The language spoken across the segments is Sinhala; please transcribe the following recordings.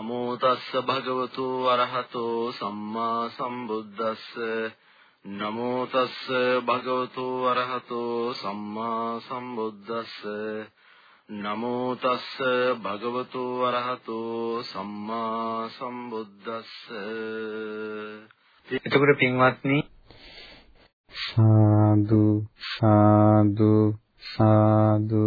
නමෝ තස්ස භගවතු අරහතෝ සම්මා සම්බුද්දස්ස. නමෝ තස්ස භගවතු අරහතෝ සම්මා සම්බුද්දස්ස. නමෝ තස්ස භගවතු අරහතෝ සම්මා සම්බුද්දස්ස. එතකොට පින්වත්නි සාදු සාදු සාදු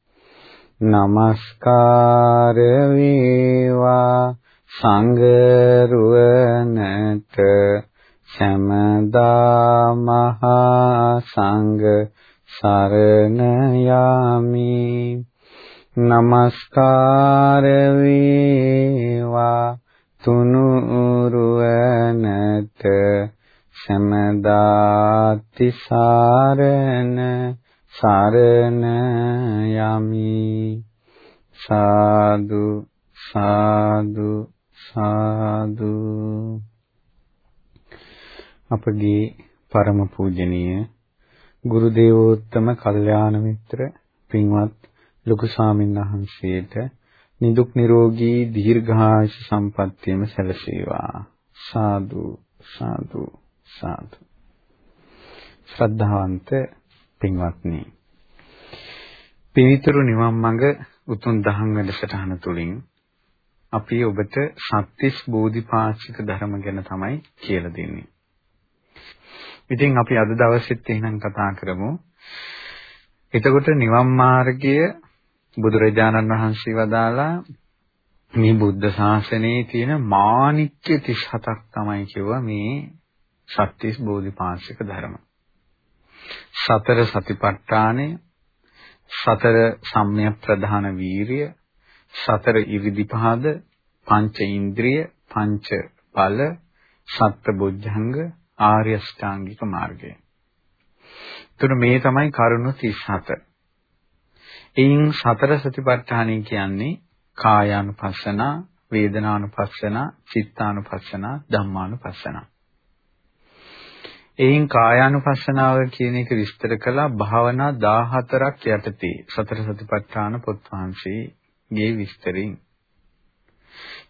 නමස්කාර වේවා. සංගරුවනට සමදා මහා සංඝ සරණ යමි නමස්කාර වේවා. තුනුරුවනට සමදාති සාරණ සරණ යමි। සාදු සාදු සාදු। අපගේ ಪರම පූජනීය ගුරු දේවෝත්තම කල්යාණ මිත්‍ර පින්වත් ලොකු ස්වාමීන් වහන්සේට නිදුක් නිරෝගී දීර්ඝායුෂ සම්පන්නියම සැලසේවා. සාදු සාදු සාදු. ශ්‍රද්ධාවන්ත පින්වත්නි පිවිතුරු නිවන් මඟ උතුම් දහම් වැඩසටහන තුලින් අපි ඔබට සත්‍තිස් බෝධිපාක්ෂික ධර්ම ගැන තමයි කියලා දෙන්නේ. ඉතින් අපි අද දවසෙත් එහෙනම් කතා කරමු. එතකොට නිවන් මාර්ගය බුදුරජාණන් වහන්සේ වදාලා මේ බුද්ධ ශාසනයේ තියෙන මාණික්‍ය 37ක් තමයි කියුවා මේ සත්‍තිස් බෝධිපාක්ෂික ධර්ම. සතර සතිපට්ඨානය සතර සම්‍යක් ප්‍රධාන වීරිය සතර ඉරිදිපහද පංච ඉන්ද්‍රිය පංච ඵල සත්‍ය බොජ්ජංග ආර්ය ශ්‍රාංගික මාර්ගය. එතකොට මේ තමයි කරුණු 37. එයින් සතර සතිපට්ඨානය කියන්නේ කායානුපස්සනා, වේදනානුපස්සනා, චිත්තානුපස්සනා, ධම්මානුපස්සනා. එයින් කායානුපස්සනාව කියන එක විස්තර කළා. භාවනා 14ක් යටතේ. සතර සතිපට්ඨාන පොත් වහන්සේගේ විස්තරින්.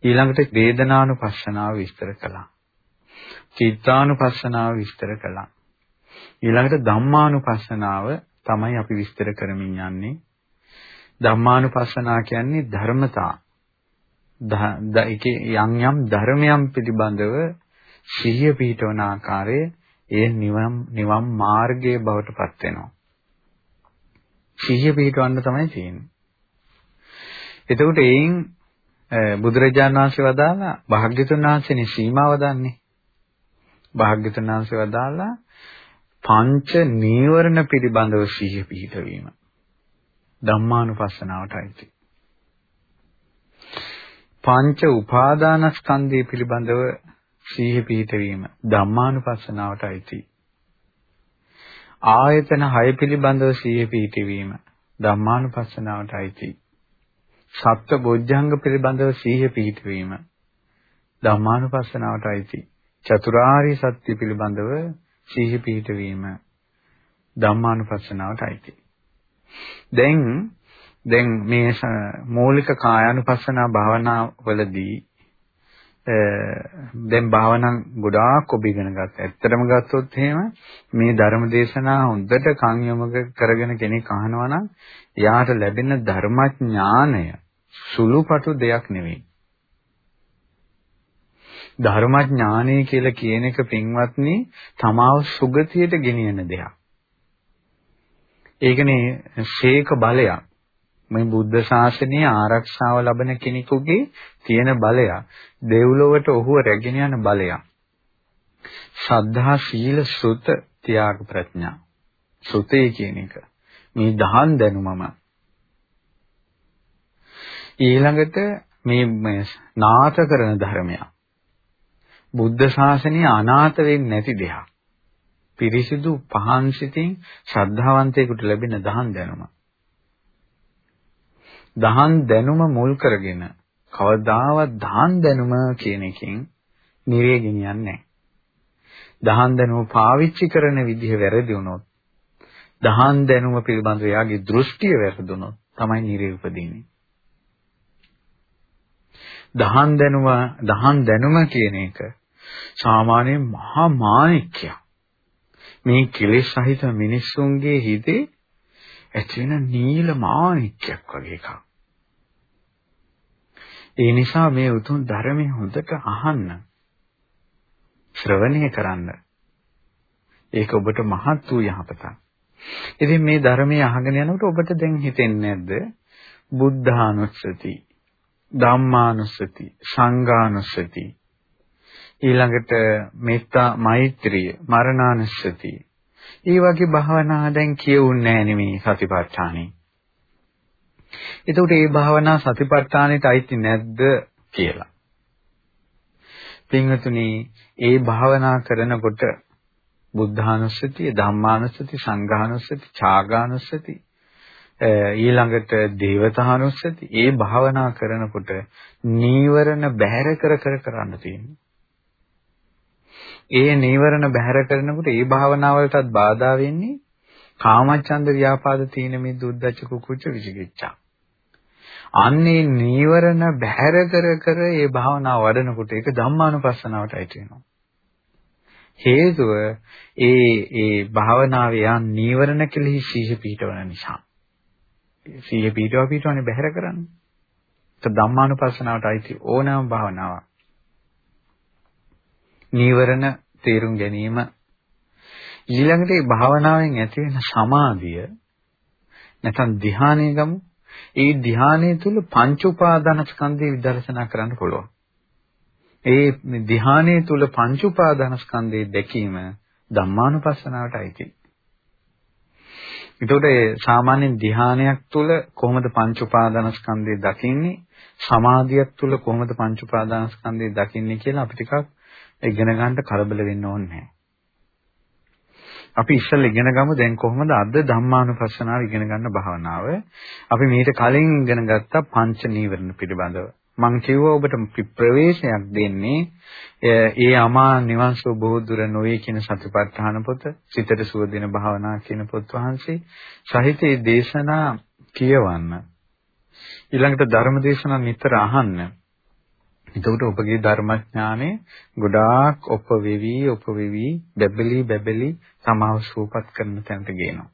ඊළඟට වේදනානුපස්සනාව විස්තර කළා. චිත්තානුපස්සනාව විස්තර කළා. ඊළඟට ධම්මානුපස්සනාව තමයි අපි විස්තර කරමින් යන්නේ. ධම්මානුපස්සනා කියන්නේ ධර්මතා. යම් යම් ධර්මයන් පිළිබඳව සිහිය පිහිටවන ආකාරයේ ඒ නිවන් නිවන් මාර්ගයේ බවට පත් වෙනවා. සිහිය පිහිටවන්න තමයි තියෙන්නේ. එතකොට එයින් බුදුරජාණන් වහන්සේ වදාලා භාග්‍යතුන් වහන්සේනේ සීමාව දන්නේ. භාග්‍යතුන් වහන්සේ වදාලා පංච නීවරණ පිළිබඳව සිහිය පිහිටවීම. ධම්මානුපස්සනාවටයි. පංච උපාදානස්කන්ධය පිළිබඳව සීහ පිහිටවීම ධම්මානුපස්සනාවට අයිති. ආයතන 6 පිළිබඳව සීහ පිහිටවීම ධම්මානුපස්සනාවට අයිති. සත්ව බොජ්ජංග පිළිබඳව සීහ පිහිටවීම ධම්මානුපස්සනාවට අයිති. චතුරාර්ය සත්‍ය පිළිබඳව සීහ පිහිටවීම ධම්මානුපස්සනාවට අයිති. දැන් දැන් මේ මූලික කායානුපස්සනා භාවනාවලදී දැන් භාවනා ගොඩාක් ඔබ ඉගෙන ගත්තා. ඇත්තටම ගත්තොත් එහෙම මේ ධර්ම දේශනා හොඳට කන් යොමු කරගෙන කෙනෙක් අහනවා නම් එයාට ලැබෙන ධර්මඥානය සුළුපටු දෙයක් නෙවෙයි. ධර්මඥානය කියලා කියන එක පින්වත්නි තමාව සුගතියට ගෙනියන දෙයක්. ඒකනේ ශේක බලයක්. මේ බුද්ධ ශාසනයේ ආරක්ෂාව ලබන කෙනෙකුගේ තියෙන බලය දෙව්ලොවට ඔහුව රැගෙන යන බලය ශ්‍රද්ධා සීල සුත ත්‍යාග ප්‍රඥා සුතේ කියන එක මේ දහන් දැනුමම ඊළඟට මේ නාත කරන ධර්මයක්. බුද්ධ ශාසනය අනාථ වෙන්නේ නැති දෙයක්. පිරිසිදු පහන් සිතින් ශ්‍රද්ධාවන්තයෙකුට ලැබෙන දහන් දැනුම. දහන් දැනුම මුල් කරගෙන කවදාවත් දහන් දැනුම කියන එකෙන් නිරේ ගෙනියන්නේ නැහැ. දහන් දැනුම පාවිච්චි කරන විදිහ වැරදි වුණොත් දහන් දැනුම පිළිබඳව එයාගේ දෘෂ්ටිය වැරදුනොත් තමයි නිරේ උපදින්නේ. දහන් දැනුම දහන් දැනුම කියන එක සාමාන්‍ය මහා මාණික්කයක්. මේ කෙලෙස් සහිත මිනිස්සුන්ගේ හිතේ ඇති වෙන නීල මාණික්කයක් වගේ එකක්. ඒ නිසා මේ උතුම් ධර්මයේ හොඳට අහන්න. ශ්‍රවණය කරන්න. ඒක ඔබට මහත් වූ යහපතක්. ඉතින් මේ ධර්මයේ අහගෙන යනකොට ඔබට දැන් හිතෙන්නේ නැද්ද? බුද්ධානුස්සති, ධම්මානුස්සති, සංඝානුස්සති ඊළඟට මෙත්තා මෛත්‍රිය මරණානුස්සතිය ඒ වගේ භාවනා දැන් කියවුන්නේ නැහැ නෙමේ සතිපට්ඨානෙ. එතකොට මේ භාවනා සතිපට්ඨානෙට අයිති නැද්ද කියලා. පින්වතුනි, ඒ භාවනා කරනකොට බුද්ධානුස්සතිය, ධම්මානුස්සති, සංඝානුස්සති, ඡාගානුස්සති ඊළඟට දේවතානුස්සති ඒ භාවනා කරනකොට නීවරණ බැහැර කර කර කරන්න තියෙනවා. ඒ නීවරණ බැහැර කරනකොට ඒ භාවනාවලටත් බාධා වෙන්නේ කාමච්ඡන්ද ව්‍යාපාද තීන මිද්ද උද්ධච්ච කුකුච්ච විචිකිච්ඡා. අන්නේ නීවරණ බැහැර කර කර ඒ භාවනාව වඩනකොට ඒක ධම්මානුපස්සනාවට අයිති වෙනවා. හේතුව ඒ ඒ භාවනාවේ යන් නීවරණ කෙලෙහි සීහ පිහිටවන නිසා. සීහ පිහිටව පිහිටවන්නේ බැහැර කරන්නේ. ඒක ධම්මානුපස්සනාවට අයිති ඕනෑම භාවනාවක්. නීවරණ තේරුම් ගැනීම ඊළඟට මේ භාවනාවෙන් ඇති වෙන සමාධිය නැත්නම් ධ්‍යානය ගමු. ඒ ධ්‍යානය තුල පංච උපාදානස්කන්ධය විදර්ශනා කරන්න පුළුවන්. ඒ ධ්‍යානය තුල පංච උපාදානස්කන්ධයේ දැකීම ධම්මානුපස්සනාවට අයිති. එතකොට සාමාන්‍ය ධ්‍යානයක් තුල කොහොමද පංච උපාදානස්කන්ධය දකින්නේ? සමාධියක් තුල කොහොමද පංච උපාදානස්කන්ධය දකින්නේ කියලා අපි ටිකක් ඉගෙන ගන්න කලබල වෙන්න ඕනේ නැහැ. අපි ඉස්සෙල්ලා ඉගෙන ගමු දැන් කොහොමද අද ධම්මානුපස්සනාව ඉගෙන ගන්න භාවනාව. අපි මීට කලින් ඉගෙන ගත්ත පංච නීවරණ පිළිබඳව. මම කිව්වා ඔබට ප්‍රවේශයක් දෙන්නේ ඒ අමා නිවන් සුව බොහෝ දුර නොවේ කියන සතිපට්ඨාන පොත, සිතට සුව දෙන භාවනා කියන පොත් වහන්සේ සහිත ඒ දේශනා කියවන්න. ඊළඟට ධර්ම දේශනා නිතර අහන්න. එතකොට ඔබගේ ධර්මඥානෙ ගොඩාක් උපවෙවි උපවෙවි බැබලි බැබලි සමාව සූපත් කරන තැනට ගේනවා.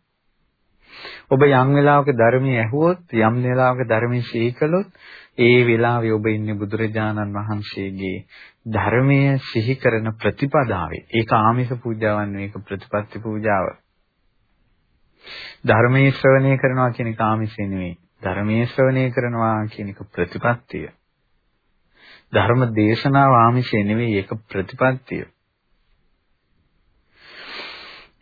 ඔබ යම් වෙලාවක ධර්මයේ ඇහුවොත් යම් වෙලාවක ධර්මයේ සීකලොත් ඒ වෙලාවේ ඔබ ඉන්නේ බුදුරජාණන් වහන්සේගේ ධර්මයේ සිහි කරන ප්‍රතිපදාවේ. ඒක ආමිෂ පූජාවක් නෙවෙයි ඒක ප්‍රතිපත්ති පූජාව. ධර්මයේ ශ්‍රවණය කරනවා කියන එක ආමිෂ නෙවෙයි. ධර්මයේ ශ්‍රවණය කරනවා කියන එක ප්‍රතිපත්තිය. ධර්ම දේශනාව ආමිෂය නෙවෙයි ඒක ප්‍රතිපත්තිය.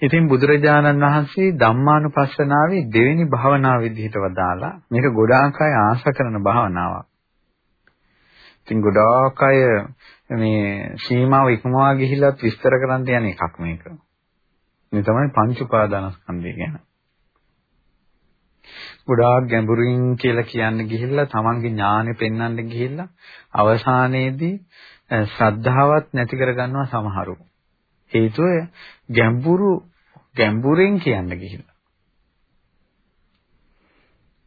ඉතින් බුදුරජාණන් වහන්සේ ධම්මානුපස්සනාවේ දෙවෙනි භාවනාව විදිහට වදාලා මේක ගොඩාක් අය ආශ කරන භාවනාවක්. ඉතින් ගොඩාක් අය මේ සීමාව ඉක්මවා ගිහිල්ලත් විස්තර කරන්න යන එකක් මේක. මේ තමයි පංච උපාදානස්කන්ධය කියන්නේ. ගොඩාක් ගැඹුරින් කියලා කියන්න ගිහිල්ලා තමන්ගේ ඥානෙ පෙන්වන්න ගිහිල්ලා අවසානයේදී ශ්‍රද්ධාවත් නැති කරගන්නවා සමහරු. හේතුව ගැඹුරු ගැඹුරින් කියන්න ගිහිල්ලා.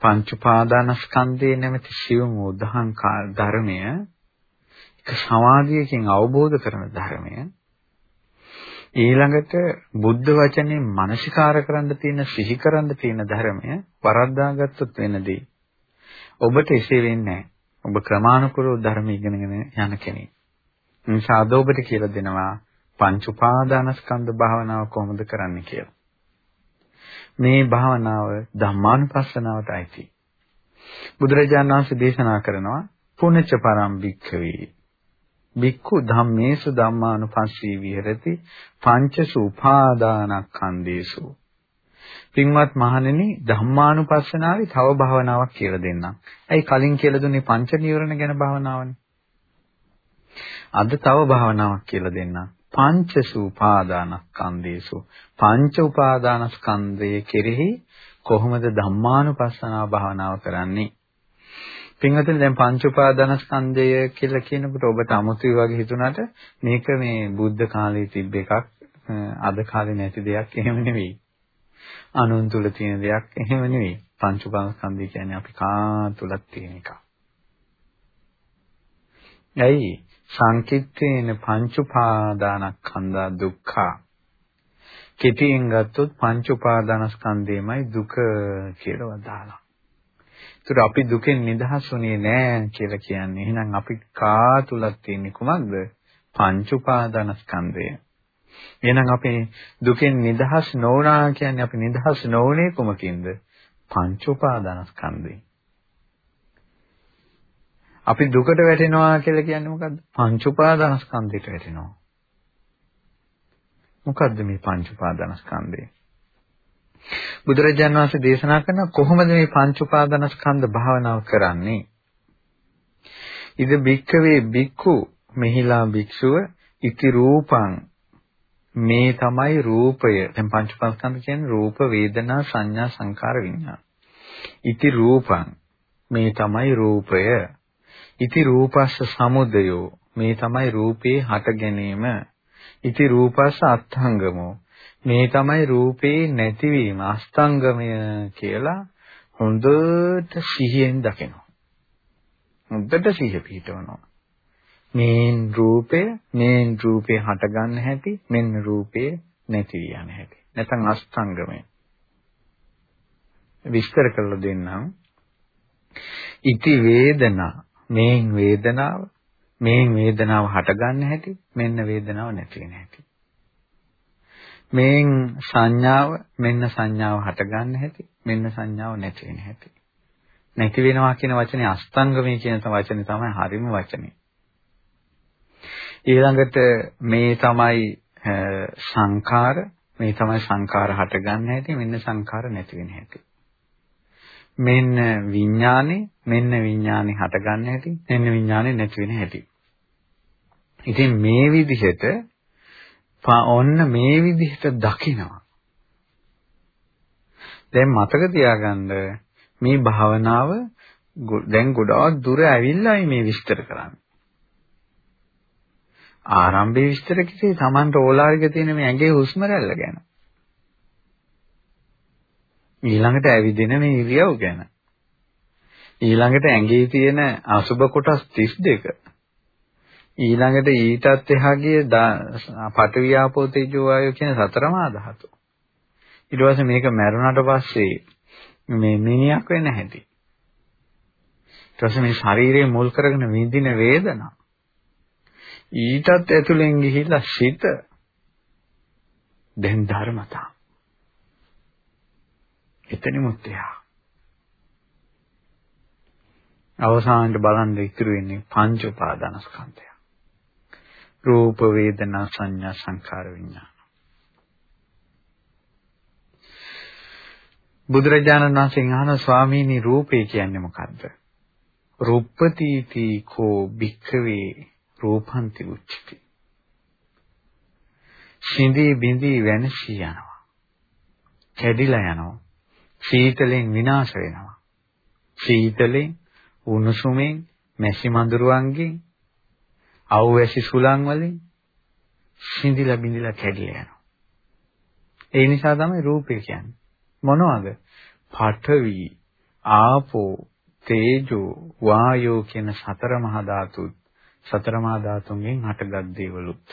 පංච පාදානස්කන්ධයේ නැමැති සිවුම් උදහං ධර්මය එක සමාධියකින් අවබෝධ කරන ධර්මය ඊළඟට බුද්ධ වචනේ මානසිකාර කරන්න තියෙන සිහි කරන්න තියෙන ධර්මය වරද්දාගත්තොත් වෙනදී ඔබට එසේ වෙන්නේ ඔබ ක්‍රමානුකූලව ධර්ම ඉගෙනගෙන යන කෙනෙක්. නිසා අද ඔබට කියලා දෙනවා පංච උපාදානස්කන්ධ භාවනාව කොහොමද කරන්න කියලා. මේ භාවනාව ධම්මානුපස්සනාවට අයිති. බුදුරජාණන් වහන්සේ දේශනා කරනවා පුණ්‍යච පරම්පික්ඛවේ බික්ඛු ධම්මේසු ධම්මානුපස්සී විහෙරති පංචසු උපාදානස්කන්ධේසු පින්වත් මහණෙනි ධම්මානුපස්සනාවේ තව භාවනාවක් කියලා දෙන්නම්. ඇයි කලින් කියලා දුන්නේ පංච නීවරණ ගැන භාවනාවනේ. අද තව භාවනාවක් කියලා දෙන්නම්. පංච සූපාදානස්කන්ධේසු පංච උපාදානස්කන්ධයේ කෙරෙහි කොහොමද ධම්මානුපස්සනාව භාවනාව කරන්නේ? පින්වතුනි දැන් පංච උපාදානස්කන්ධය කියලා කියනකොට ඔබට අමුතුයි වගේ හිතුණාට මේක මේ බුද්ධ කාලේ තිබ්බ එකක් අද කාලේ නැති දෙයක් එහෙම නෙවෙයි. අනුන් තුල තියෙන දෙයක් එහෙම නෙවෙයි. පංච උපාදානස්කන්ධය කියන්නේ අපි කා තුලක් තියෙන එකක්. ඇයි සංකිට්ඨේන පංච උපාදානස්කන්ධා දුක්ඛා කෙටියෙන් ගත්තොත් පංච උපාදානස්කන්ධයමයි දුක කියලා වදාලා. ඒතර අපි දුකෙන් නිදහස් වුණේ නෑ කියලා කියන්නේ. එහෙනම් අපි කා තුලක් තියෙන්නේ කුමක්ද? පංච උපාදානස්කන්ධය. එහෙනම් අපි දුකෙන් නිදහස් නොවනා කියන්නේ අපි නිදහස් නොවනේ කුමකින්ද? පංච උපාදානස්කන්ධයෙන්. අපි දුකට වැටෙනවා කියලා කියන්නේ මොකද්ද? පංච උපාදානස්කන්ධයට වැටෙනවා. මොකද්ද මේ පංච උපාදානස්කන්ධය? බුදුරජාණන් වහන්සේ දේශනා කරන කොහොමද මේ පංච උපාදානස්කන්ධ භාවනාව කරන්නේ? ඉද බික්කවේ බික්කු මෙහිලා භික්ෂුව ඉති රූපං මේ තමයි රූපය. දැන් පංච උපාදානස්කන්ධ කියන්නේ රූප, වේදනා, සංඥා, සංකාර, විඤ්ඤාණ. ඉති රූපං මේ තමයි රූපය. ඉති රූපස්ස සමුදයෝ මේ තමයි රූපේ හට ගැනීම. ඉති රූපස්ස අත්ංගමෝ මේ තමයි රූපේ නැතිවීම අස්තංගමය කියලා හොඳට සිහියෙන් දකිනවා. හොඳට සිහිය පිටවනවා. මේන් රූපය මේන් රූපේ හටගන්න හැටි මෙන්න රූපේ නැති යන හැටි. නැත්නම් අස්තංගමය. විස්තර කරලා දෙන්නම්. ඉති වේදනා මේන් වේදනාව මේන් වේදනාව හටගන්න හැටි මෙන්න වේදනාව නැති වෙන හැටි. මේන් සංඥාව මෙන්න සංඥාව හටගන්න හැටි මෙන්න සංඥාව නැති වෙන හැටි. නැති වෙනවා කියන වචනේ අස්තංගමේ කියන වචනේ තමයි හරිම වචනේ. ඊළඟට මේ තමයි සංඛාර මේ තමයි සංඛාර හටගන්න හැටි මෙන්න සංඛාර නැති වෙන හැටි. මෙන්න විඥානේ මෙන්න විඥානේ හටගන්න හැටි මෙන්න විඥානේ නැති වෙන හැටි. ඉතින් මේ විදිහට ඔන්න මේ විදිහට දකිනවා. දැන් මතක තියාගන්න මේ භාවනාව දැන් ගොඩාක් දුර ඇවිල්ලායි මේ විස්තර කරන්නේ. ආරම්භයේ විස්තර කිසි Tamanට ඕලාරික තියෙන මේ ඇඟේ හුස්ම රැල්ල ගැන. ඊළඟට ඇවිදින මේ ඉරියව් ගැන. ඊළඟට ඇඟේ තියෙන අසුබ කොටස් 32. ඊළඟට ඊටත් එහා ගිය පඨවි ආපෝ තේජෝ වායෝ කියන සතරමා ධාතු. ඊට පස්සේ මේක මැරුණාට පස්සේ මේ මිනිහක් වෙන්න හැටි. ඊට පස්සේ මේ ශරීරයේ මුල් කරගෙන විඳින වේදනා. ඊටත් ඇතුලෙන් ගිහිල්ලා සිත දැන් ධර්මතා. එතනමුත් එහා. අවසානයේ බලන්න ඉතුරු වෙන්නේ පංච උපාදානස්කන්ධය. රූප වේදනා සංඥා සංකාර විඥාන. බුදුරජාණන් වහන්සේ අහන ස්වාමීනි රූපේ කියන්නේ මොකද්ද? රූපපතිති කෝ භික්ඛවේ රූපන්ති උච්චති. සිඳී බිඳී වෙනසී යනවා. කැඩිලා යනවා. සීතලෙන් විනාශ වෙනවා. සීතලෙන් උණුසුමෙන් මැසි මඳුරුවන්ගෙන් අවැසි සුලං වලින් සිඳිලා බිඳිලා කැඩිලා යනවා. ඒ නිසා තමයි රූපය කියන්නේ. මොනවද? පඨවි, ආපෝ, තේජෝ, වායෝ කියන සතර මහා ධාතුත් සතර මහා ධාතුන්ගෙන් හටගත් දේවලුත්.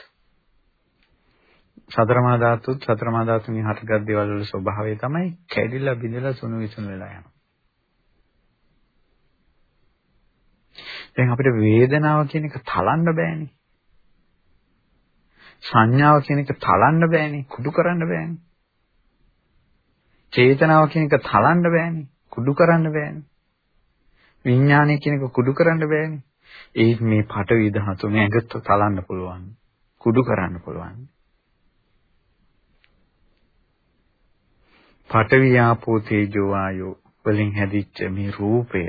සතර මහා ධාතුත් සතර මහා ධාතුන්ගෙන් හටගත් දේවල් වල ස්වභාවය තමයි කැඩිලා බිඳිලා සුණු විසුණු වෙලා යනවා. දැන් අපිට වේදනාව කියන එක තලන්න බෑනේ. සංඥාව කියන එක තලන්න බෑනේ, කුඩු කරන්න බෑනේ. චේතනාව කියන එක තලන්න බෑනේ, කුඩු කරන්න බෑනේ. විඥානය කියන එක කුඩු කරන්න බෑනේ. ඒ මේ පටවි ධාතු මේකට තලන්න පුළුවන්. කුඩු කරන්න පුළුවන්. පඨවි ආපෝ තේජෝ ආයෝ වලින් හැදිච්ච මේ රූපය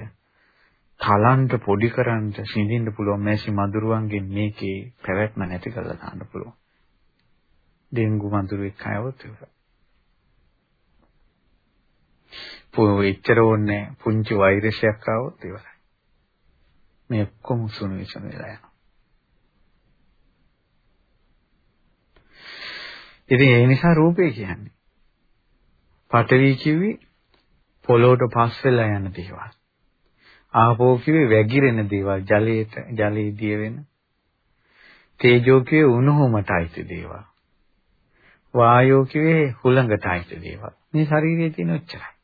කලන්ට පොඩි කරන්න සිඳින්න පුළුවන් මේසි මදුරුවන්ගෙන් මේකේ පැවැත්ම නැති කරලා දාන්න පුළුවන්. ඩෙන්ගු මදුරුවෙක් ආවොත් පො එච්චර ඕනේ පුංචි වෛරසයක් ආවොත් ඉවරයි. මේ ඔක්කොම සුණු විසම වෙලා යනවා. ඉතින් ඒ නිසා රූපේ කියන්නේ පඨවි කිව්වේ පොළොවට පස් වෙලා යන දේවල්. ආපෝ කිව්වේ වැగిරෙන දේවල් ජලයට ජලයේ දිය වෙන. තේජෝ කිව්වේ උණුහුමට අයිති දේවල්. වායෝ කිව්වේ හුළඟට අයිති දේවල්. මේ ශරීරයේ තියෙන ඔච්චරයි.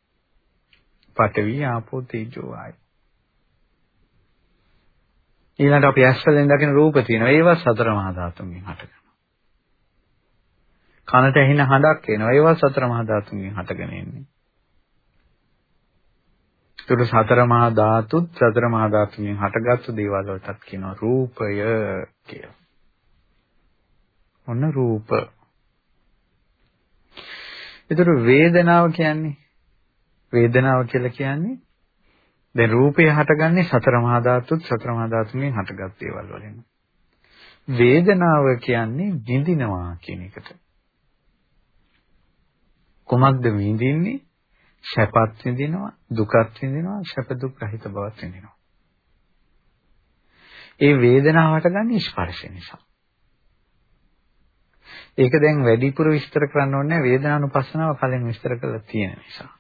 පඨවි ආපෝ තේජෝ වායෝ. ඊළඟට අපි ඇස්වලින් දකින රූප තියෙනවා. ඒවා සතර මහා ධාතුන්ගෙන් හටගන්නවා. කනට ඇහෙන හඬක් එනවා. ඒවා සතර මහා ධාතුන්ගෙන් හටගෙන එන්නේ. ඒකට සතර මහා ධාතුත් සතර මහා ධාතුන්ගෙන් හටගත්තු දේවල් වලටත් කියනවා රූපය කියලා. ඔන්න රූප. ඒතර වේදනාව කියන්නේ වේදනාව කියලා කියන්නේ දැන් රූපය හටගන්නේ සතර මහා ධාතුත් සතර මහා ධාතුන්ගෙන් හටගත් දේවල් වලින්. වේදනාව කියන්නේ විඳිනවා කියන එකට. කොමක්ද විඳින්නේ? සැපත් විඳිනවා, දුකත් විඳිනවා, සැප දුක් රහිත බවත් විඳිනවා. ඒ වේදනාව හටගන්නේ ස්පර්ශය නිසා. ඒක දැන් වැඩිපුර විස්තර කරන්න ඕනේ වේදනානුපස්සනාව කලින් විස්තර කරලා තියෙන නිසා.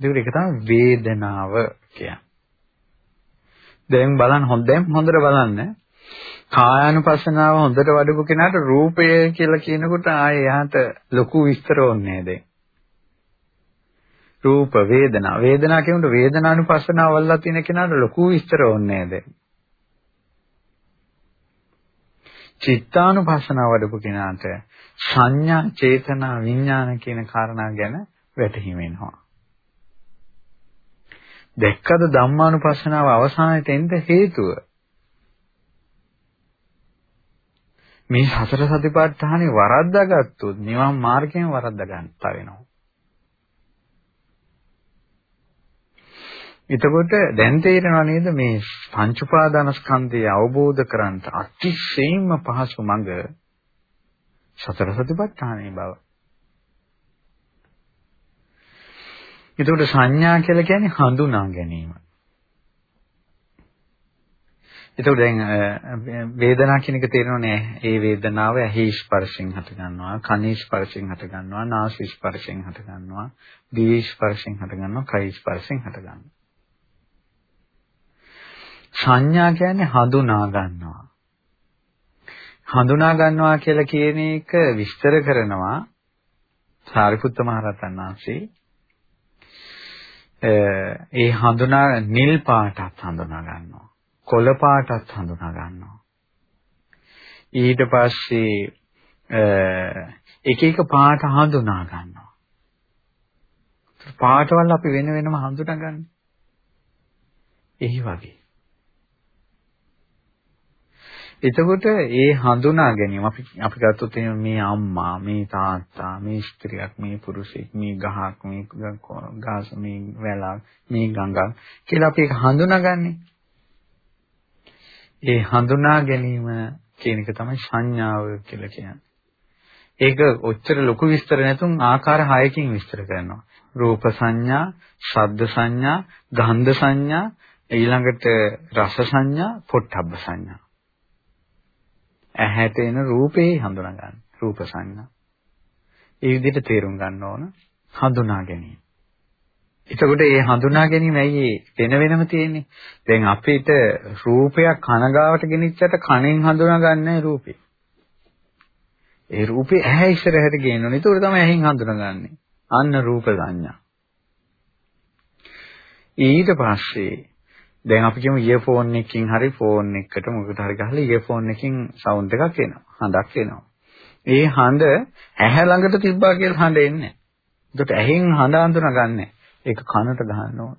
ඒක තමයි වේදනාව කියන්නේ. දැන් බලන්න හොඳෙන් හොඳට බලන්න කායානුපස්සනාව හොඳට වඩපු කෙනාට රූපය කියලා කියනකොට ආයේ යහත ලොකු විස්තර ඕනේ දැන්. රූප වේදනා වේදනා කියනකොට වේදනානුපස්සනාව වල්ලා තියෙන කෙනාට ලොකු විස්තර ඕනේ දැන්. චිත්තානුපස්සනාව වඩපු කෙනාට සංඥා චේතනා විඥාන කියන කාරණා ගැන වැටහීම වෙනවා. දැක්කද ධම්මානුපස්සනාව අවසානයේ තෙන්ද හේතුව මේ හතර සතිපට්ඨානේ වරද්දාගත්තොත් නිවන් මාර්ගයෙන් වරද්දා ගන්නත වෙනවා. එතකොට දැන් තේරෙනව නේද මේ පංච උපාදානස්කන්ධය අවබෝධ කරගන්න අතිශයින්ම පහසු මඟ සතර සතිපට්ඨානේ බව. එතකොට සංඥා කියලා කියන්නේ හඳුනා ගැනීම. එතකොට දැන් වේදනාව කියන එක තේරෙනවනේ ඒ වේදනාව ඇහි ස්පර්ශයෙන් හට ගන්නවා කනේ ස්පර්ශයෙන් හට ගන්නවා නාසය ස්පර්ශයෙන් හට ගන්නවා දිව ස්පර්ශයෙන් හට ගන්නවා කය ස්පර්ශයෙන් හට ගන්නවා සංඥා කියන්නේ හඳුනා ගන්නවා හඳුනා ගන්නවා කියලා කියන එක විස්තර කරනවා සාරිපුත්ත මහ රහතන් වහන්සේ ඒ හඳුනා නිල් පාටත් හඳුනා ගන්නවා. කොළ පාටත් හඳුනා ගන්නවා. ඊට පස්සේ එක එක පාට හඳුනා ගන්නවා. පාටවල අපි වෙන වෙනම හඳුනා ගන්න. එහි වගේ. එතකොට ඒ හඳුනා ගැනීම අපි අපි ගත්තොත් මේ අම්මා මේ තාත්තා මේ ස්ත්‍රියක් මේ පුරුෂයෙක් මේ ගහක් මේ ගාස මේ වැලක් මේ ගඟක් කියලා අපි ඒක හඳුනාගන්නේ. ඒ හඳුනා ගැනීම කියන එක තමයි සංඥාව කියලා කියන්නේ. ඒක ඔච්චර ලොකු විස්තර නැතුන් ආකාර 6කින් විස්තර කරනවා. රූප සංඥා ශබ්ද සංඥා ගන්ධ සංඥා ඊළඟට රස සංඥා පොට්ටබ්බ සංඥා. ඇහැට එන රූපේ හඳුනා ගන්න. රූප සංඥා. ඒ විදිහට තේරුම් ගන්න ඕන හඳුනා ගැනීම. එතකොට මේ හඳුනා ගැනීම ඇයි වෙන වෙනම තියෙන්නේ? දැන් අපිට රූපයක් කනගාවට ගෙනිච්චට කණෙන් හඳුනා ගන්න රූපේ. ඒ රූපේ ඇහැ ඉස්සරහට ගේන්න ඕනේ. ඒක තමයි ඇහෙන් හඳුනාගන්නේ. අන්න රූප සංඥා. ඊට පස්සේ දැන් අපි කියමු ඉයර්ෆෝන් එකකින් හරි ෆෝන් එකකට මොකකට හරි ගහලා ඉයර්ෆෝන් එකකින් සවුන්ඩ් එකක් එනවා. හඬක් එනවා. ඒ හඬ ඇහැ ළඟට තිබ්බා කියලා හඬ එන්නේ නැහැ. ඒකට ඇහෙන් හඬ හඳුනාගන්නේ. ඒක කනට ගහන්න ඕන.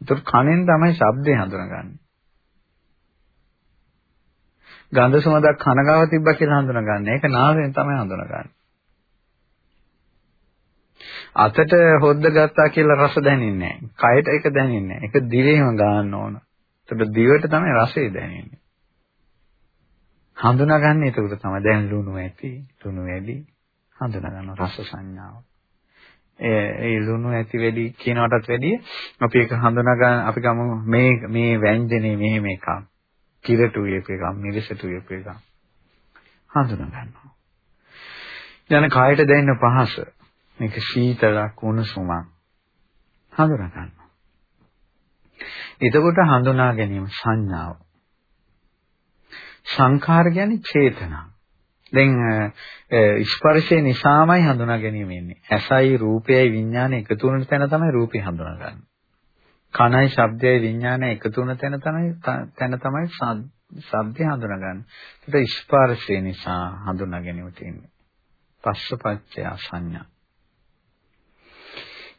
ඒකට කනෙන් තමයි ශබ්දේ හඳුනාගන්නේ. ගන්ධ සුවඳක් කන ගාව තිබ්බා කියලා හඳුනාගන්නේ. ඒක නාසයෙන් තමයි හඳුනාගන්නේ. අතට හොද්ද ගත්තා කියලා රස දැනෙන්නේ නැහැ. කයට ඒක දැනෙන්නේ නැහැ. ඒක දිවෙම ගන්න ඕන. ඒකට දිවට තමයි රසය දැනෙන්නේ. හඳුනාගන්නේ ඒක තමයි දැන් ලුණු ඇති, ලුණු වැඩි හඳුනා ගන්න රස සංඥාව. ඒ ඒ ලුණු ඇති වැඩි කියනවටත් වැඩිය අපි ඒක හඳුනා ගන්න අපි ගමු මේ මේ ව්‍යංජනේ මෙහෙම එකක්. කිරටු එකක්, මිරිසටු එකක් හඳුනා ගන්නවා. යන කායට දැනෙන පහස මේක සීතලක් උණුසුමක් හඳුනා ගන්නවා. එතකොට හඳුනා ගැනීම සංඥාව. සංඛාර කියන්නේ චේතනා. දැන් ස්පර්ශය නිසාමයි හඳුනා ගැනීම එන්නේ. ඇසයි රූපයයි විඥානය එකතු වුණ තැන තමයි රූපේ හඳුනාගන්නේ. කනයි ශබ්දයයි විඥානය එකතු වුණ තැන තමයි තැන තමයි ශබ්දය හඳුනාගන්නේ. ඒක ස්පර්ශය නිසා හඳුනා ගැනීම තියෙන්නේ. පස්සපච්චය සංඥා.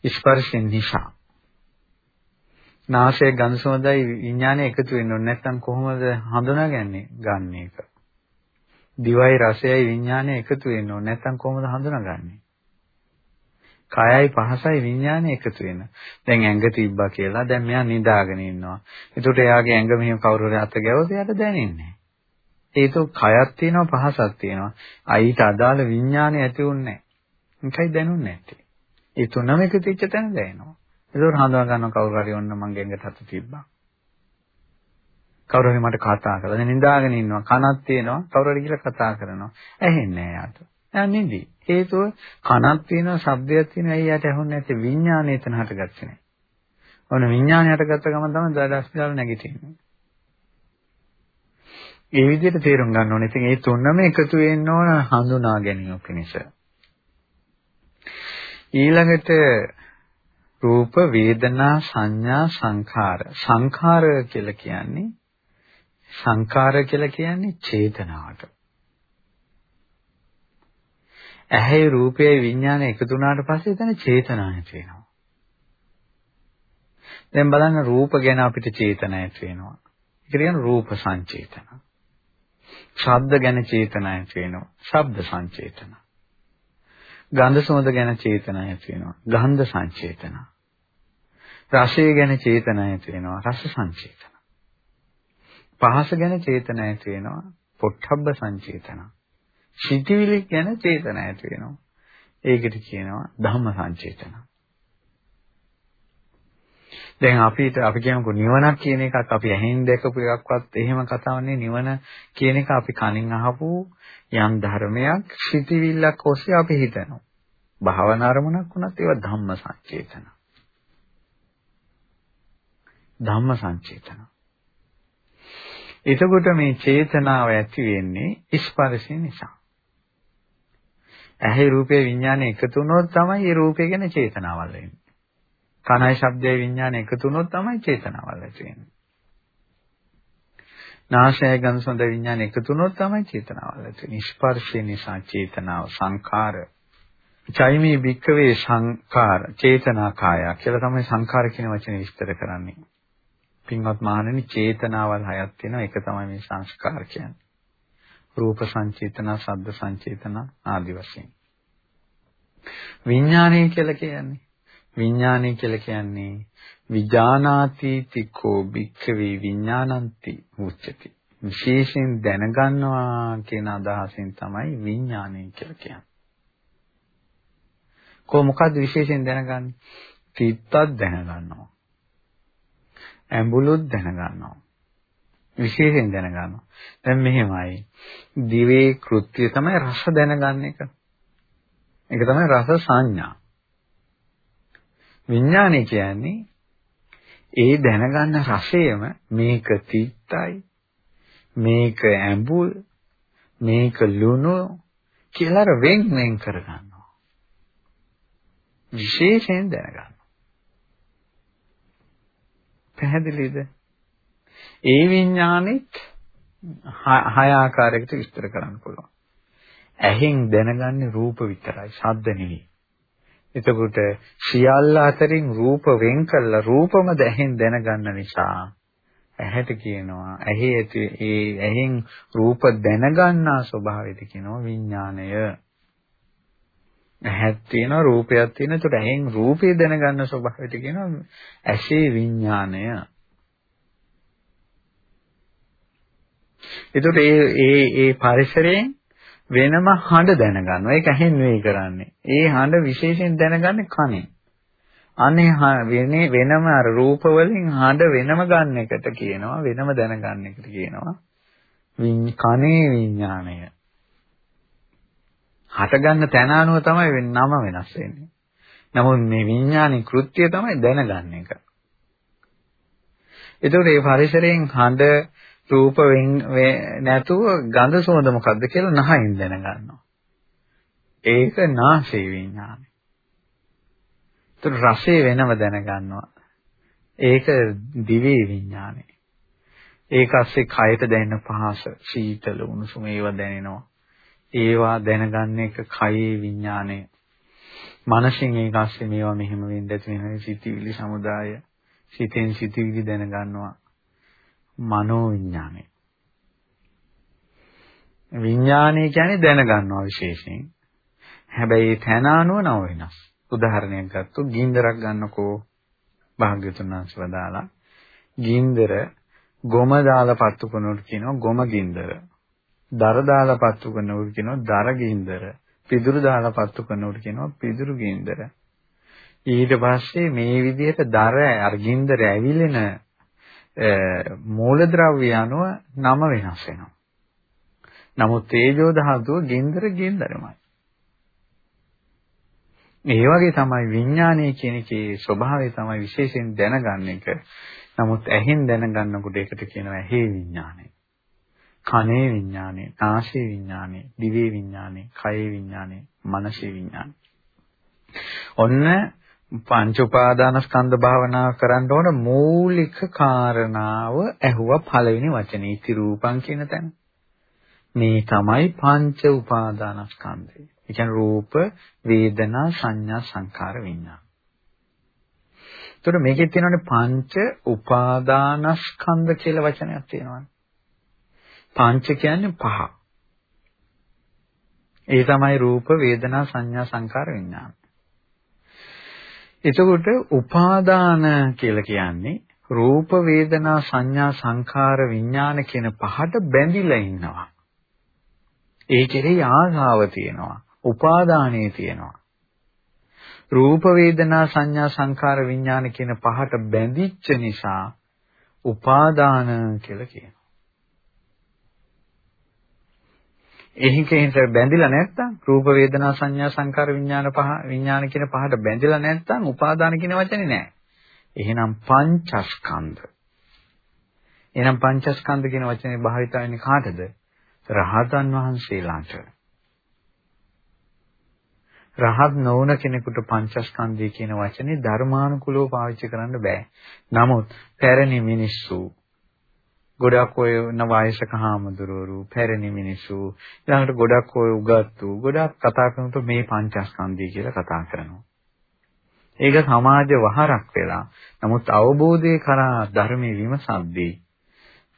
ස්පර්ශයෙන් නිසා නාසය ගඳ සුවඳයි විඥානය එකතු වෙන්න ඕනේ නැත්නම් කොහොමද හඳුනාගන්නේ ගන්න එක දිවයි රසයයි විඥානය එකතු වෙන්න ඕනේ නැත්නම් කොහොමද හඳුනාගන්නේ කයයි පහසයි විඥානය එකතු වෙන. දැන් ඇඟ තිබ්බා කියලා දැන් මෙයා නිදාගෙන ඉන්නවා. ඒකට එයාගේ ඇඟ මෙහෙම කවුරු හරි අත ගැවුවොත් එයාට දැනෙන්නේ නැහැ. ඒක කයක් තියෙනවා පහසක් තියෙනවා. අයිට අදාළ විඥානය ඇති වුන්නේ නැහැ. ඒකයි දැනුන්නේ නැත්තේ. ඒ තුනම එකතු වෙච්ච තැන දැනෙනවා. ඒකෝර හඳුනා ගන්න කවුරු හරි ඔන්න මං ගෙංගට හත තිබ්බා. කවුරු හරි මට කතා කළා. දැන් නිදාගෙන ඉන්නවා. කනක් තියෙනවා. කවුරු හරි කියලා කතා කරනවා. ඇහෙන්නේ නැහැ යාට. එයා නිදි. හේතුව කනක් තියෙනවා, ශබ්දයක් තියෙනවා. ඇයි යාට ඇහුන්නේ නැත්තේ? විඥානය එතන හටගත්තේ නැහැ. ඔන්න විඥානය හටගත්ත ගමන් තමයි දඩස්පිරාල නැගිටින්නේ. ඒ විදිහට තේරුම් ගන්න ඕනේ. ඉතින් මේ තුනම එකතු වෙන්න ඕන හඳුනා ගැනීම පිණිස. ඊළඟට රූප වේදනා සංඥා සංඛාර. සංඛාර කියලා කියන්නේ සංඛාර කියලා කියන්නේ චේතනාවට. ඇහි රූපයේ විඥානය එකතු වුණාට පස්සේ එතන චේතනාවක් වෙනවා දැන් බලන්න රූප ගැන අපිට චේතනාවක් වෙනවා ඒ කියන්නේ රූප සංචේතන. ශබ්ද ගැන චේතනාවක් වෙනවා ශබ්ද සංචේතන. ගන්ධ සුවඳ ගැන චේතනා ඇති වෙනවා. ගන්ධ සංචේතන. රසය ගැන චේතනා ඇති වෙනවා. රස සංචේතන. පහස ගැන චේතනා ඇති වෙනවා. පොට්ටබ්බ සංචේතන. සිතිවිලි ගැන චේතනා ඇති වෙනවා. ඒකට කියනවා ධම්ම සංචේතන. දැන් අපිට අපි කියමුකෝ නිවනක් කියන එකක් අපි ඇහෙන් දැකපු එකක්වත් එහෙම කතාවන්නේ නිවන කියන එක අපි කනින් අහපු යම් ධර්මයක් සිටිවිල්ලක් ඔස්සේ අපි හිතනවා. භාවනා අරමුණක් වුණත් ඒවා ධම්ම සංචේතන. ධම්ම සංචේතන. එතකොට මේ චේතනාව ඇති වෙන්නේ ස්පර්ශය නිසා. ඇහි රූපේ විඥානය එකතු වුණොත් තමයි ඒ රූපය ගැන චේතනාවල් එන්නේ. කනයි ශබ්දයේ විඥාන එකතු වුණොත් තමයි චේතනාවල් ඇති වෙන්නේ. නාසය ගඳ සුවඳ විඥාන එකතු වුණොත් තමයි චේතනාවල් ඇති වෙන්නේ. ස්පර්ශය නිසා චේතනාව සංඛාර. චෛමී භික්කවේ සංඛාර චේතනා කාය කියලා තමයි සංඛාර කියන වචනේ විස්තර කරන්නේ. පින්වත් මහණෙනි චේතනාවල් හයක් තියෙනවා. ඒක තමයි මේ සංස්කාර කියන්නේ. රූප සංචේතන, ශබ්ද සංචේතන ආදි වශයෙන්. විඥානය කියලා කියන්නේ විඥානය කියලා කියන්නේ විජානාති තිකෝ භික්ඛවේ විඥානಂತಿ උච්චති. විශේෂයෙන් දැනගන්නවා කියන අදහසින් තමයි විඥානය කියලා කියන්නේ. කො මොකද්ද විශේෂයෙන් දැනගන්නේ? තිත්තක් දැනගන්නවා. ඇඹුලුත් දැනගන්නවා. විශේෂයෙන් දැනගන්නවා. දැන් මෙහෙමයි. දිවේ කෘත්‍ය තමයි රස දැනගන්න එක. ඒක තමයි රස සංඥා. විඥානය කියන්නේ ඒ දැනගන්න රසයම මේක තිත්තයි මේක ඇඹුල් මේක ලුණු කියලා වෙන් වෙන් කරගන්නවා. විශේෂයෙන් දැනගන්නවා පැහැදිලිද? ඒ විඥානෙත් හය ආකාරයකට විස්තර කරන්න පුළුවන්. ඇහෙන් දැනගන්නේ රූප විතරයි ශබ්ද නෙවෙයි. එතකොට සියල්ල අතරින් රූප වෙන් කළා රූපම දැහෙන් දැනගන්න නිසා ඇහැට කියනවා ඇහි ඇති ඒ ඇහෙන් රූප දැනගන්නා ස්වභාවයට කියනවා විඥාණය ඇහක් තියෙනවා රූපයක් තියෙනවා. ඒකට ඇහෙන් රූපය දැනගන්න ස්වභාවයට කියනවා ඇසේ විඥාණය. ඒකට ඒ ඒ ඒ පරිසරයෙන් වෙනම හඬ දැනගන්නවා. ඒක ඇහෙන් නෙවෙයි කරන්නේ. ඒ හඬ විශේෂයෙන් දැනගන්නේ කනෙන්. අනේ වෙනේ වෙනම අර රූප වලින් හඬ වෙනම ගන්න එකට කියනවා වෙනම දැනගන්න එකට කියනවා කනේ විඥාණය. හටගන්න තැන අනුව තමයි නම වෙනස් වෙන්නේ. නමුත් මේ විඥානයේ කෘත්‍යය තමයි දැනගන්න එක. එතකොට මේ පරිසරයෙන් හඬ රූප නැතුව ගඳ සුවඳ මොකද්ද කියලා නහයින් දැනගන්නවා. ඒක නාසයේ විඥානය. ඒතර රසය වෙනම දැනගන්නවා. ඒක දිවේ විඥානය. ඒක ඇස්සේ කයට දැනෙන පහස, සීතල උණුසුම ඒවා දැනෙනවා. ඒවා දැනගන්න එක කයේ විඥානය. මනසින් ඒක ඇස්සේ මේවා මෙහෙම වෙන්න ඇති වෙන සිතිවිලි සමුදාය. සිතෙන් සිතිවිලි දැනගන්නවා. මනෝ විඥානය. විඥානය කියන්නේ දැනගන්නවා විශේෂයෙන්. හැබැයි තන අනුව නව වෙනස්. උදාහරණයක් ගත්තොත් ගින්දරක් ගන්නකෝ භාග්‍යතුන් වහන්සේ වදාලා ගින්දර ගොම දාලා පත්තු කරනකොට කියනවා ගොම ගින්දර. දර දාලා පත්තු කරනකොට කියනවා දර ගින්දර. පිදුරු දාලා පත්තු කරනකොට කියනවා පිදුරු ගින්දර. ඊට පස්සේ මේ විදිහට දර අර ගින්දර ඇවිලෙන මූලද්‍රව්‍ය අනුව නම වෙනස් වෙනවා. නමුත් තේජෝ ධාතුව ගින්දර ගින්දරමයි. ඒ වගේ තමයි විඥානය කියන එකේ ස්වභාවය තමයි විශේෂයෙන් දැනගන්න එක. නමුත් ඇහෙන් දැනගන්නකොට ඒකට කියනවා ඇහි විඥානය. කනේ විඥානය, නාසයේ විඥානය, දිවේ විඥානය, කයේ විඥානය, මනසේ විඥානය. ඔන්න පංච උපාදානස්කන්ධ භාවනාව කරන්න ඕන මූලික කාරණාව ඇහුවා පළවෙනි වචනේ ඉති රූපං කියන තැන. මේ තමයි පංච උපාදානස්කන්ධය. ඒ කියන්නේ රූප, වේදනා, සංඥා, සංකාර, විඥාන. එතකොට මේකෙත් තියෙනවානේ පංච උපාදානස්කන්ධ කියලා වචනයක් තියෙනවානේ. පංච කියන්නේ පහ. ඒ තමයි රූප, වේදනා, සංඥා, සංකාර, විඥාන. එතකොට උපාදාන කියලා කියන්නේ රූප, වේදනා, සංඥා, සංකාර, විඥාන කියන පහට බැඳිලා ඉන්නවා. ඒ කෙරෙහි ආශාව තියෙනවා. උපාදානයේ තියෙනවා. රූප වේදනා සංඥා සංකාර විඥාන කියන පහට බැඳිච්ච නිසා උපාදාන කියලා කියනවා. එහිකෙන්ට බැඳිලා නැත්තම් රූප වේදනා සංඥා සංකාර විඥාන පහ විඥාන කියන පහට බැඳිලා නැත්තම් උපාදාන කියන වචනේ නැහැ. එහෙනම් පංචස්කන්ධ. එහෙනම් පංචස්කන්ධ කියන වචනේ භාවිත වෙන්නේ කාටද? රහතන් වහන්සේලාට. රහත් නොවන කෙනෙකුට පංචස්කන්ධය කියන වචනේ ධර්මානුකූලව පාවිච්චි කරන්න බෑ. නමුත් පැරණි මිනිස්සු ගොඩක් ඔය නවයසක හාමුදුරුවෝ පැරණි මිනිස්සු ඊළඟට ගොඩක් ඔය උගත්තු ගොඩක් කතා කරනකොට මේ පංචස්කන්ධය කියලා කතා කරනවා. ඒක සමාජ වහරක් වෙලා නමුත් අවබෝධය කරා ධර්මයේ විමසද්දී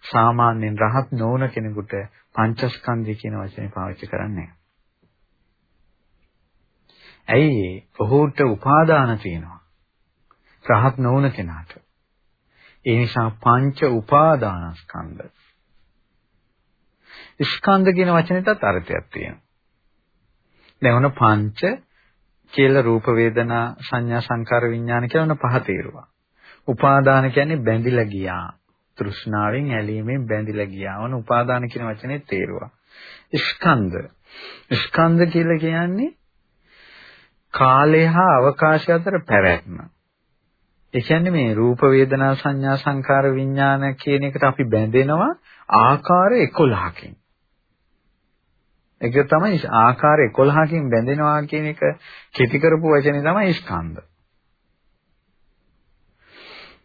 සාමාන්‍යයෙන් රහත් නොවන කෙනෙකුට පංචස්කන්ධය කියන වචනේ පාවිච්චි කරන්නේ නැහැ. ඇයි ඔහුට උපාදාන තියෙනවා. රහත් නොවුන කෙනාට. ඒ නිසා පංච උපාදානස්කන්ධ. ස්කන්ධ කියන වචනෙටත් අර්ථයක් තියෙනවා. දැන් ඔන්න පංච කියලා රූප වේදනා සංඥා සංකාර විඥාන කියලා ඔන්න පහ තේරුවා. උපාදාන කියන්නේ බැඳිලා ගියා. තෘෂ්ණාවෙන් ඇලීමෙන් බැඳිලා ගියා. ඔන්න උපාදාන කියන වචනේ තේරුවා. ස්කන්ධ. ස්කන්ධ කියලා කියන්නේ කාලය හා අවකාශය අතර පැවැත්ම. ඒ කියන්නේ මේ රූප වේදනා සංඥා සංකාර විඥාන කියන එකට අපි බැඳෙනවා ආකාර 11කින්. ඒක තමයි ආකාර 11කින් බැඳෙනවා කියන එක කෙටි කරපු වචනේ තමයි ස්කන්ධ.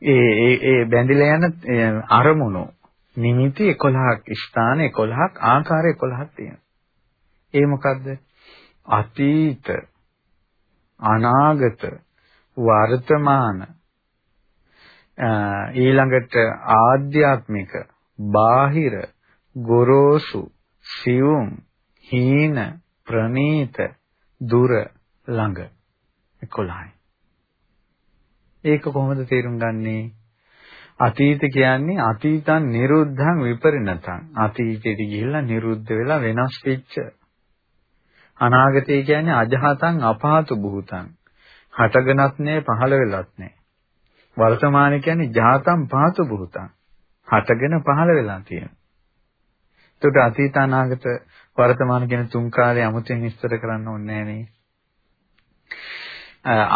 ඒ ඒ ඒ බැඳිලා යන අරමුණු නිමිති 11ක් ස්ථාන 11ක් ආකාර 11ක් තියෙනවා. ඒ මොකද්ද? අතීත අනාගත වර්තමාන ඊළඟට ආධ්‍යාත්මික බාහිර ගොරෝසු සියුම් හීන ප්‍රනීත දුර ළඟ 11යි. ඒක කොහොමද තේරුම් ගන්නේ? අතීත කියන්නේ අතීතං නිරුද්ධං විපරිණතං. අතීතයට ගිහිල්ලා නිරුද්ධ වෙලා වෙනස් වෙච්ච. අනාගතය කියන්නේ අජහතං අපහතු භූතං. හටගනත් නෑ පහළ වෙලත් නෑ. වර්තමාන කියන්නේ ජාතම් පහතු භූතං. හටගෙන පහළ වෙලා තියෙනවා. එතකොට අතීත අනාගත වර්තමාන කියන තුන් කාලේ 아무තෙන් විස්තර කරන්න ඕනේ නෑනේ.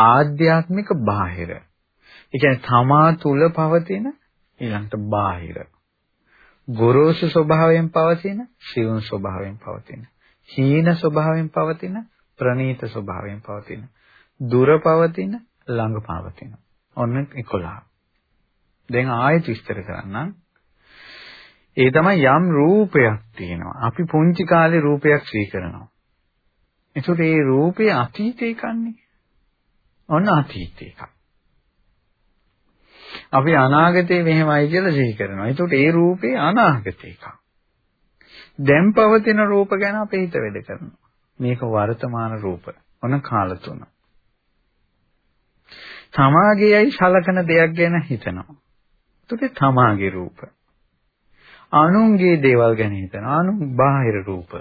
ආධ්‍යාත්මික බාහිර ඒ කියන්නේ තමා තුල පවතින ඊළඟට බාහිර. ගොරෝසු ස්වභාවයෙන් පවතින, සියුම් ස්වභාවයෙන් පවතින. හීන ස්වභාවයෙන් පවතින, ප්‍රනීත ස්වභාවයෙන් පවතින. දුර පවතින, ළඟ පවතින. ඔන්න 11. දැන් ආයෙත් විස්තර කරන්නම්. ඒ තමයි යම් රූපයක් තියෙනවා. අපි පුංචි කාලේ රූපයක් ස්වීකරනවා. ඒකට ඒ රූපේ අතීතේ කන්නේ. ඔන්න අතීතේ එකක්. අපි අනාගතේ මෙහෙමයි කියලා සිහි කරනවා. ඒකට ඒ රූපේ අනාගත එකක්. දැන් පවතින රූප ගැන අපේ හිත වැඩ කරනවා. මේක වර්තමාන රූප. ඔන කාල තුන. තමාගේයි සලකන දෙයක් ගැන හිතනවා. ඒකට තමාගේ රූප. අනුන්ගේ දේවල් ගැන හිතනවා. අනුන් බාහිර රූප.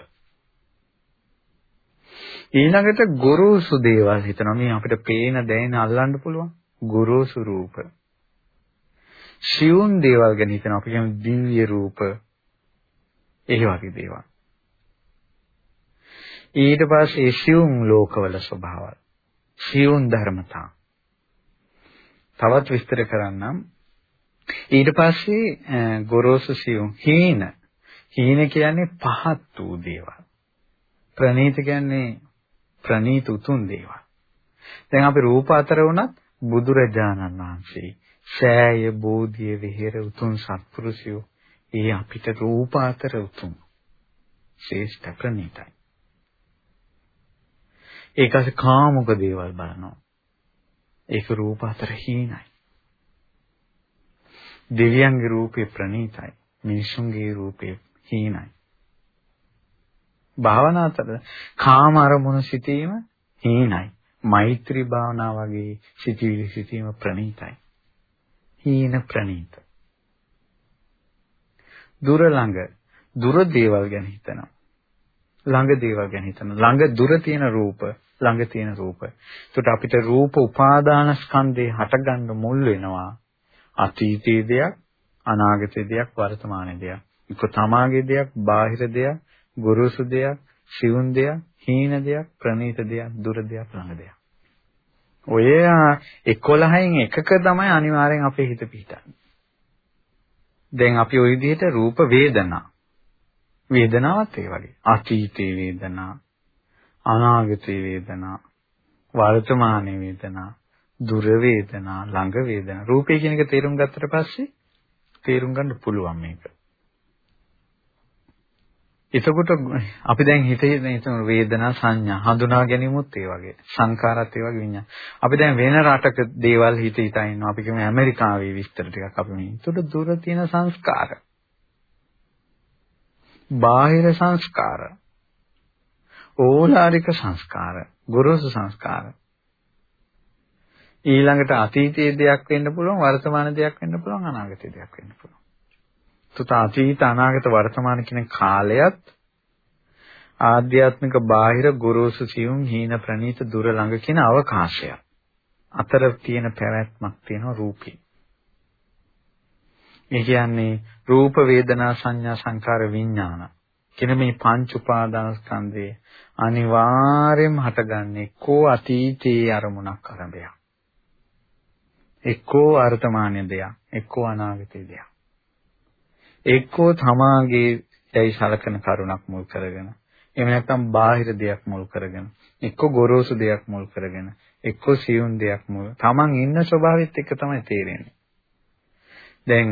ඊළඟට ගුරුසු දේවල් හිතනවා. මේ අපිට පේන දැනෙන අල්ලන්න පුළුවන්. ගුරුසු රූප. සියුම් දේවල් ගැන හිතනවා. අපි කියමු දිව්‍ය රූප. ඒ වගේ දේවල්. ඊට පස්සේ සියුම් ලෝකවල ස්වභාවය. සියුම් ධර්මතා. තවත් විස්තර කරන්නම්. ඊට පස්සේ ගොරෝසු සියුම් හීන. හීන කියන්නේ පහත් වූ දේවල්. ප්‍රනීත කියන්නේ ප්‍රනීත උතුම් දේවල්. දැන් අපි රූප අතර වුණත් බුදුරජාණන් වහන්සේ සෑය බෝධිය විහෙර උතුම් සත්පුරුෂයෝ ඒ අපිට රූප අතර උතුම් ශ්‍රේෂ්ඨ ප්‍රණීතයි ඒකස කාමුක දේවල් බලනවා ඒක රූප අතර හීනයි දෙවියන්ගේ රූපේ ප්‍රණීතයි මිනිසුන්ගේ රූපේ හීනයි භාවනා අතර කාම අරමුණු සිටීම හීනයි මෛත්‍රී භාවනා වගේ සිටීවි සිටීම ප්‍රණීතයි හීන ප්‍රනීත. දුර ළඟ දුර දේවල් ගැන හිතනවා. ළඟ දේවල් ගැන හිතනවා. ළඟ දුර තියෙන රූප, ළඟ තියෙන රූප. ඒකට අපිට රූප උපාදාන ස්කන්ධේ හටගන්න මුල් වෙනවා. අතීතයේ දෙයක්, අනාගතයේ දෙයක්, වර්තමානයේ දෙයක්. ඒක තමාගේ දෙයක්, බාහිර දෙයක්, ගුරුසු දෙයක්, සිවුන් දෙයක්, හීන දෙයක්, ප්‍රනීත දෙයක්, දුර දෙයක්, ළඟ දෙයක්. ඔය 11න් එකක තමයි අනිවාර්යෙන් අපේ හිත පිහිටන්නේ. දැන් අපි ওই විදිහට රූප වේදනා වේදනාවත් ඒ වගේ. අතීතේ වේදනා, අනාගතේ වේදනා, වර්තමානයේ වේදනා, දුර වේදනා, ළඟ වේදනා. රූපේ කියන එක තේරුම් ගත්තට පස්සේ තේරුම් ගන්න පුළුවන් මේක. එතකොට අපි දැන් හිතේ හිතන වේදනා සංඥා හඳුනා ගැනීමත් ඒ වගේ සංකාරات ඒ වගේ විඤ්ඤාණ. අපි දැන් වෙන රටක දේවල් හිත හිතා ඉන්නවා. අපි කියමු ඇමරිකාවේ විස්තර ටිකක් අපි මේ. එතකොට දුර තියෙන සංස්කාර. බාහිර සංස්කාර. ඕලාරික සංස්කාර. ගුරුසු සංස්කාර. ඊළඟට අතීතයේ දෙයක් වෙන්න පුළුවන් වර්තමාන දෙයක් වෙන්න පුළුවන් අනාගතයේ දෙයක් වෙන්න පුළුවන්. තුත අතීත අනාගත වර්තමාන කියන කාලයත් ආධ්‍යාත්මික බාහිර ගුරුසු සියුම් හීන ප්‍රනීත දුර ළඟ කියන අවකාශය අතර තියෙන පැවැත්මක් තියෙනවා රූපේ. ඒ කියන්නේ රූප වේදනා සංඥා සංකාර විඥාන කියන මේ පංච උපාදාන ස්කන්ධයේ අනිවාර්යයෙන්ම හටගන්නේ කෝ අතීතයේ අරමුණක් අරඹයක්. එක්කෝ වර්තමානයේ දෙයක්, එක්කෝ අනාගතයේ දෙයක්. එක්කෝ තමාගේ යයි සලකන කරුණක් මුල් කරගෙන එහෙම නැත්නම් බාහිර දෙයක් මුල් කරගෙන එක්ක ගොරෝසු දෙයක් මුල් කරගෙන එක්ක සියුම් දෙයක් මුල් තමන් ඉන්න ස්වභාවෙත් එක තමයි තේරෙන්නේ දැන්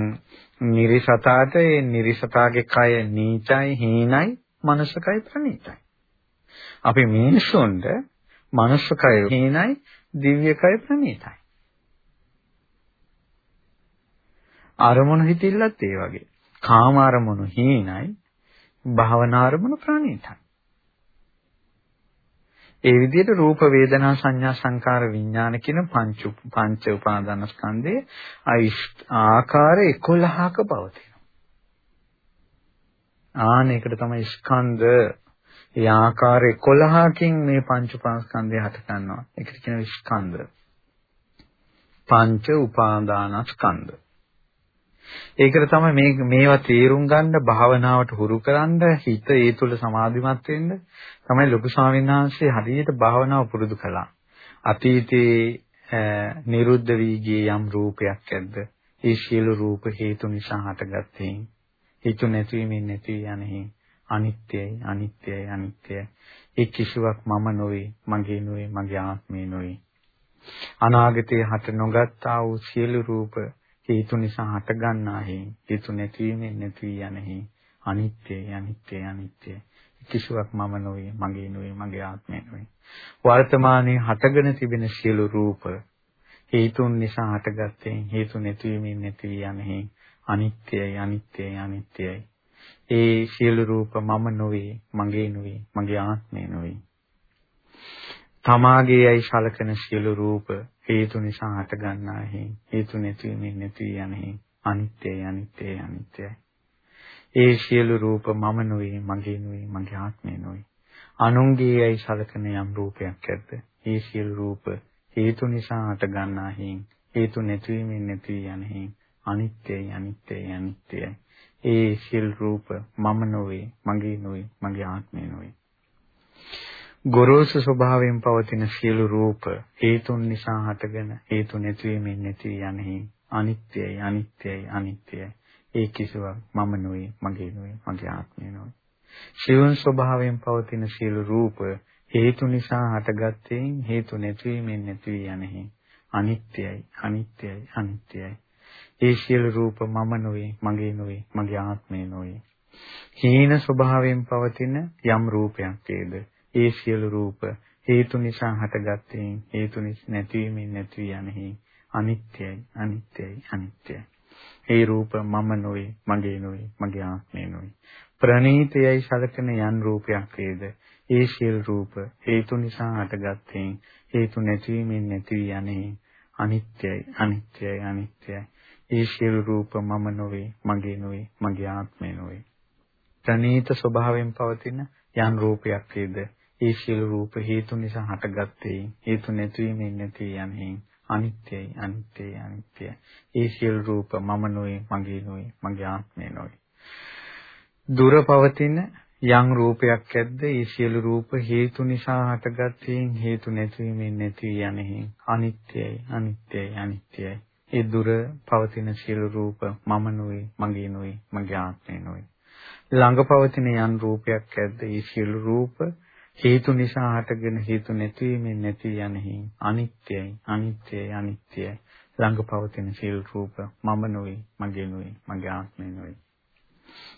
නිරිසතාට ඒ නිරිසතාගේ කය නීචයි හීනයි මනුෂ්‍යකය ප්‍රණීතයි. අපි මිනිසුන්ට මනුෂ්‍යකය හීනයි දිව්‍යකය ප්‍රණීතයි. අරමුණු හිතිල්ලත් ඒ වගේ. කාම අරමුණු හීනයි භාවනා අරමුණු ප්‍රණීතයි. ඒ විදිහට රූප වේදනා සංඥා සංකාර විඥාන කියන පංච පංච උපාදාන ස්කන්ධයේ ආකාර 11ක පවතිනවා. ආනේකට තමයි ස්කන්ධ ඒ ආකාර 11කින් මේ පංච උපාස්කන්ධය හට ගන්නවා. ඒකට කියන ස්කන්ධ. පංච උපාදානස්කන්ධ. ඒකට තමයි මේ මේවා තේරුම් ගන්න භාවනාවට හුරු කරන්න හිත ඒ තුල සමාධිමත් වෙන්න තමයි ලොකු ස්වාමීන් වහන්සේ හරියට භාවනාව පුරුදු කළා. අතීතේ නිරුද්ධ වී ගිය යම් රූපයක් ඇද්ද? ඒ සියලු රූප හේතු නිසා හටගත්තේ. හේතු නැතිවීමෙන් නැති යන්නේ අනිත්‍යයි අනිත්‍යයි අනිත්‍යයි. ඒ කිසිවක් මම නොවේ, මගේ නොවේ, මගේ ආත්මේ නොවේ. අනාගතයේ හට නොගත්තා වූ සියලු රූප හේතු නිසා හටගන්නා හේ හේතු නැතිවීමෙන් නැති යන හේ අනිත්‍යයි අනිත්‍යයි අනිත්‍යයි කිසිවක් මම නොවේ මගේ නොවේ මගේ ආත්මය නොවේ. වර්තමානයේ හටගෙන තිබෙන සියලු රූප හේතුන් නිසා හටගත්තේ හේතු නැතිවීමෙන් නැති යන හේ අනිත්‍යයි අනිත්‍යයි අනිත්‍යයි. ඒ සියලු රූප මම නොවේ මගේ නොවේ මගේ ආත්මය නොවේ. තමාගේයි සලකන සියලු රූප හේතු නිසා හටගන්නා හේ. හේතු නැතිවීමෙන් නැති යන්නේ අනිත්‍යයි අනිත්‍යයි අනිත්‍යයි. ඒ සියලු රූප මම නොවේ මගේ නොවේ මගේ ආත්මය නොවේ. අනුන්ගේයි සලකන යම් රූපයක් ඇද්ද? ඒ සියලු රූප හේතු නිසා හටගන්නා හේ හේතු නැතිවීමෙන් නැති යන්නේ අනිත්‍යයි අනිත්‍යයි අනිත්‍යයි. ඒ සියලු රූප මම නොවේ මගේ නොවේ මගේ ආත්මය නොවේ. ගොරෝසු ස්වභාවයෙන් පවතින සියලු රූප හේතුන් නිසා හටගෙන හේතු නැතිවීමෙන් නැති යන්නේ අනිත්‍යයි අනිත්‍යයි අනිත්‍යයි. ඒ කිසිවක් මම නොවේ මගේ නොවේ මගේ ආත්මය නොවේ. ශිවන් ස්වභාවයෙන් පවතින සියලු රූප හේතු නිසා හටගත්තේ හේතු නැතිවීමෙන් නැති යන්නේ අනිත්‍යයි අනිත්‍යයි අනිත්‍යයි. ඒ සියලු රූප මම නොවේ මගේ නොවේ මගේ ආත්මය නොවේ. හීන ස්වභාවයෙන් පවතින යම් රූපයක් වේද ඒ සියලු රූප හේතු නිසා හටගත්තේ හේතු නිසා නැතිවීමෙන් නැති යනෙහි අනිත්‍යයි අනිත්‍යයි අනිත්‍යයි. ඒ රූප මම නොවේ මගේ නොවේ මගේ ආත්මය නොවේ. ප්‍රණීතයයි සලකන යන් රූපයක් වේද ඒ සියලු රූප හේතු නිසා හටගත්තේ හේතු නැතිවීමෙන් නැති යනෙහි අනිත්‍යයි අනිත්‍යයි අනිත්‍යයි. ඒ සියලු රූප මම නොවේ මගේ නොවේ මගේ ආත්මය නොවේ. ප්‍රණීත ස්වභාවයෙන් පවතින යම් රූපයක් වේද ඒ සියලු රූප හේතු නිසා හටගත්තේ හේතු නැතිවීමෙන් නැති යන්නේ අනිත්‍යයි අනිත්‍යයි අනිත්‍යයි. ඒ සියලු රූප මම නොවේ මගේ නොවේ මගේ ආත්මය නොවේ. දුර පවතින යම් රූපයක් ඇද්ද ඒ සියලු රූප හේතු නිසා හටගත්තේ හේතු නැතිවීමෙන් නැති යන්නේ අනිත්‍යයි අනිත්‍යයි අනිත්‍යයි. ඒ දුර පවතින සියලු රූප මම නොවේ මගේ නොවේ මගේ ආත්මය නොවේ. ළඟ පවතින යම් රූපයක් ඇද්ද ඒ සියලු රූප හේතු නිසා හටගෙන හේතු නැතිවීමෙන් නැති යනෙහි අනිත්‍යයි අනිත්‍යයි අනිත්‍යයි. ළඟ පවතින සීල් රූප මම නොවේ මගේ නොවේ මගේ ආත්මය නොවේ.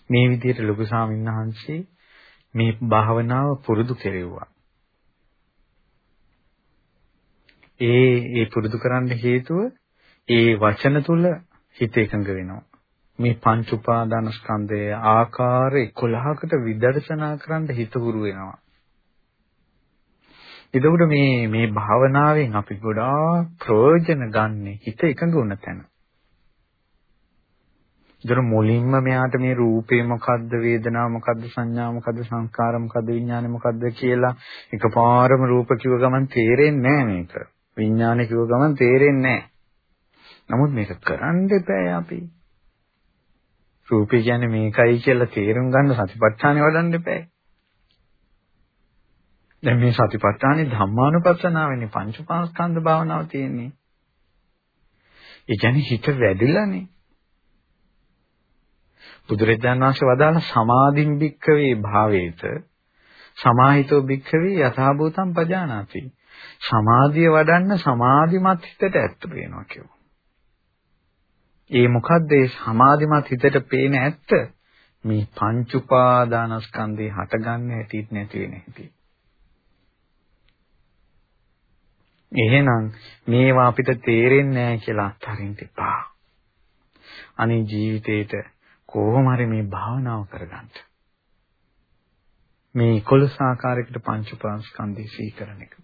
මේ විදිහට ලොකු ස්වාමීන් වහන්සේ මේ භාවනාව පුරුදු කෙරෙව්වා. ඒ ඒ පුරුදු කරන්න හේතුව ඒ වචන තුල හිත එකඟ වෙනවා. මේ පංච උපාදාන ස්කන්ධයේ ආකාර 11කට විදර්ශනා කරන්න හිත හුරු වෙනවා. එතකොට මේ මේ භාවනාවෙන් අපි ගොඩාක් ප්‍රයෝජන ගන්න හිත එකඟ වුණ තැන. ඒතර මුලින්ම මෙයාට මේ රූපේ මොකද්ද වේදනාව මොකද්ද සංඥා මොකද්ද සංස්කාර මොකද්ද විඥාන මොකද්ද කියලා එකපාරම රූප කිව්ව ගමන් තේරෙන්නේ නැහැ මේක. විඥාන කිව්ව ගමන් තේරෙන්නේ නැහැ. නමුත් මේක කරන්න එපා අපි. රූපේ කියන්නේ මේකයි කියලා තේරුම් ගන්න සතිපට්ඨානෙ වඩන්න එපා. දැන් මේ සතිපට්ඨානේ ධම්මානුපස්සනාවෙන්නේ පංච පාස්කන්ධ භාවනාව තියෙන්නේ. ඒ කියන්නේ හිත වැඩිලානේ. බුදුරජාණන් වහන්සේ වදාළ සමාධින් භික්ඛවේ භාවේත සමාහිතෝ භික්ඛවේ යථාභූතම් පජානාති. සමාධිය වඩන්න සමාධිමත් හිතට ඇත්ත පේනවා කියනවා. ඒ මොකද්ද ඒ සමාධිමත් හිතට පේන ඇත්ත? මේ පංච උපාදානස්කන්ධේ හටගන්න හැටිත් නැති වෙන හැටි. එහෙනම් මේවා අපිට තේරෙන්නේ නැහැ කියලා අත්හරින්න එපා. අනේ ජීවිතේට කොහොම හරි මේ භාවනාව කරගන්න. මේ 11 ආකාරයකට පංච උපාස්කන්ධය සීකරන එක.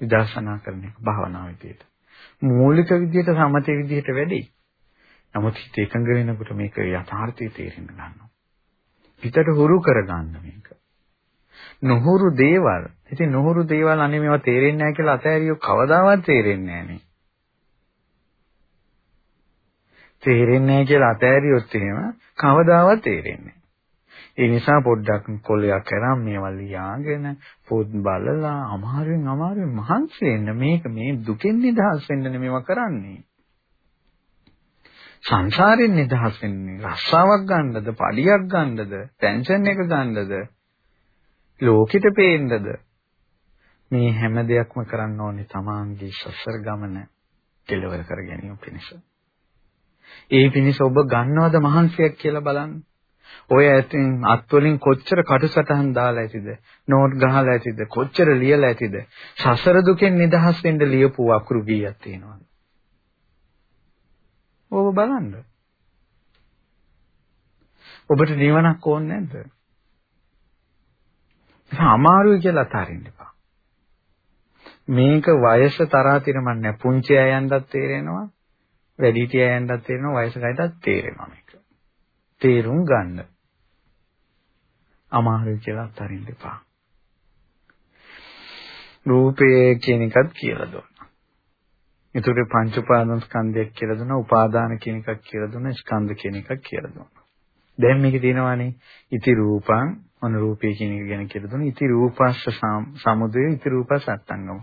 විදර්ශනා කරන එක භාවනා විදියට. මූලික විදියට සමතේ විදියට වැඩි. නමුත් හිත එකඟ වෙනකොට මේක යථාර්ථය තේරෙන්න ගන්නවා. හිතට හුරු කරගන්න මේක. නොහුරු දේවල්. ඉතින් නොහුරු දේවල් අනේ මේවා තේරෙන්නේ නැහැ කියලා අතහැරියෝ කවදාවත් තේරෙන්නේ නැහැ තේරෙන්නේ නැහැ කියලා අතහැරියොත් එහෙම කවදාවත් තේරෙන්නේ ඒ නිසා පොඩ්ඩක් කොලයක් කරන් මේවල් ලියාගෙන පොත් බලලා අමාරුවෙන් අමාරුවෙන් මහන්සි වෙන්න මේක මේ දුකෙන් නිදහස් වෙන්න මේවා කරන්නේ. සංසාරයෙන් නිදහස් වෙන්නේ රස්සාවක් ගන්නද, පඩියක් ගන්නද, ටෙන්ෂන් එක ගන්නද, ලෝකෙට පේන්නද? මේ හැම දෙයක්ම කරන්න ඕනේ තමාන්ගේ සසර ගමන කෙලවර කර ගැනීම පිණිස. ඒ පිණිස ඔබ ගන්නවද මහන්සියක් කියලා බලන්න. ඔය ඇතින් අත් වලින් කොච්චර කටුසටහන් දාලා ඇතිද? නෝට් ගහලා ඇතිද? කොච්චර ලියලා ඇතිද? සසර දුකෙන් නිදහස් වෙන්න ලියපු අකුරු කීයක් තියෙනවද? ඔබ බලන්න. ඔබට නිවනක් ඕනේ නැද්ද? අමාරුයි කියලා අතාරින්න එපා මේක වයස තරහා තිරමන්නේ පුංචි අයයන්ටත් තේරෙනවා වැඩිහිටිය අයයන්ටත් තේරෙනවා වයසක අයටත් තේරෙනවා මේක තේරුම් ගන්න අමාරුයි කියලා අත්හරින්න එපා. රූපය කියන එකත් කියලා දුන්නා. ඒතර පංච උපාදාන ස්කන්ධයක් කියලා දුන්නා, උපාදාන කියන එකක් කියලා දුන්නා, ස්කන්ධ කියන එකක් කියලා දුන්නා. දැන් මේකේ තියෙනවානේ ඉති රූපං අනුරූපේ කියන එක ගැන කියලා දුන්නා. ඉති රූපස්ස සමුදය, ඉති රූපස් අට්ටංගම.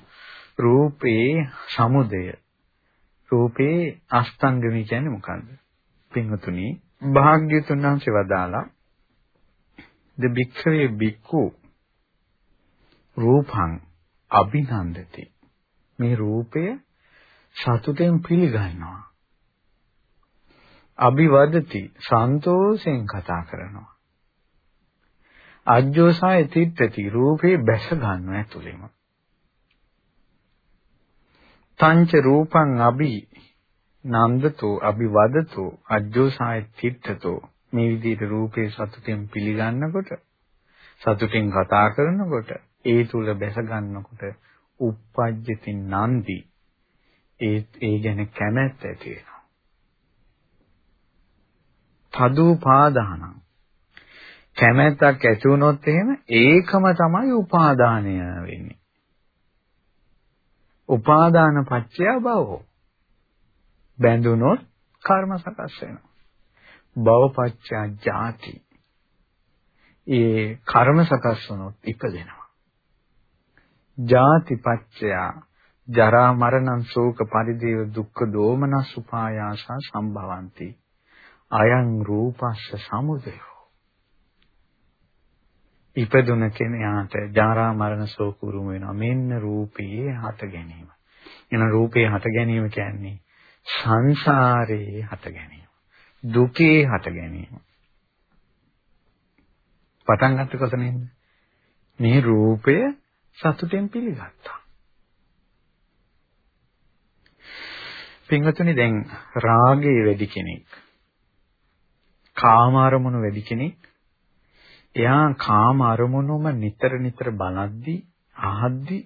රූපේ සමුදය. රූපේ අෂ්ටංගමී කියන්නේ මොකන්ද? පින්වතුනි, භාග්‍යතුන් වහන්සේ වදාලා ද භික්ඛවේ භික්ඛු රූපං අභිනන්දති මේ රූපය සතුටෙන් පිළිගන්නවා අභිවදති සන්තෝෂෙන් කතා කරනවා අජ්ජෝසාය තිත්තති රූපේ බැස ගන්නවා ඇතුළෙම. තංච රූපං අභි නන්දතෝ අභිවදතෝ අජ්ජෝසාය තිත්තතෝ. මේ විදිහට රූපේ සතුටෙන් පිළිගන්නකොට සතුටින් කතා කරනකොට ඒ තුල බැස ගන්නකොට uppajjati nandi ඒ ඒ ගැන කැමැත්ත ඇති වෙනවා. තදුපාදානං. කැමැත්තක් ඇති වුණොත් එහෙම ඒකම තමයි උපාදානය වෙන්නේ. උපාදාන පත්‍ය භවෝ බැඳුනොත් කර්ම සකස් වෙනවා. භවපච්චා ජාති. ඒ කර්ම සකස් වුණොත් ඉපදෙනවා. ජාති පච්චයා ජරා මරණං ශෝක පරිදේව දුක්ඛ දෝමනස් උපායාසා සම්භවಂತಿ. අයං රූපස්ස සමුදය. ඉපදුන කෙනාට ජරා මරණ ශෝක උරුම වෙනවා. මෙන්න රූපයේ හට ගැනීම. එන රූපේ හට ගැනීම කියන්නේ සංසාරේ හට ගැනීම. දුකේ හට ගැනීම. පටන් ගන්නකොට කොතනින්ද? මේ රූපය සතුටෙන් පිළිගත්තා. පින්වතුනි දැන් රාගයේ වැඩි කෙනෙක් කාම අරමුණු වැඩි කෙනෙක් එයා කාම අරමුණුම නිතර නිතර බලද්දි අහද්දි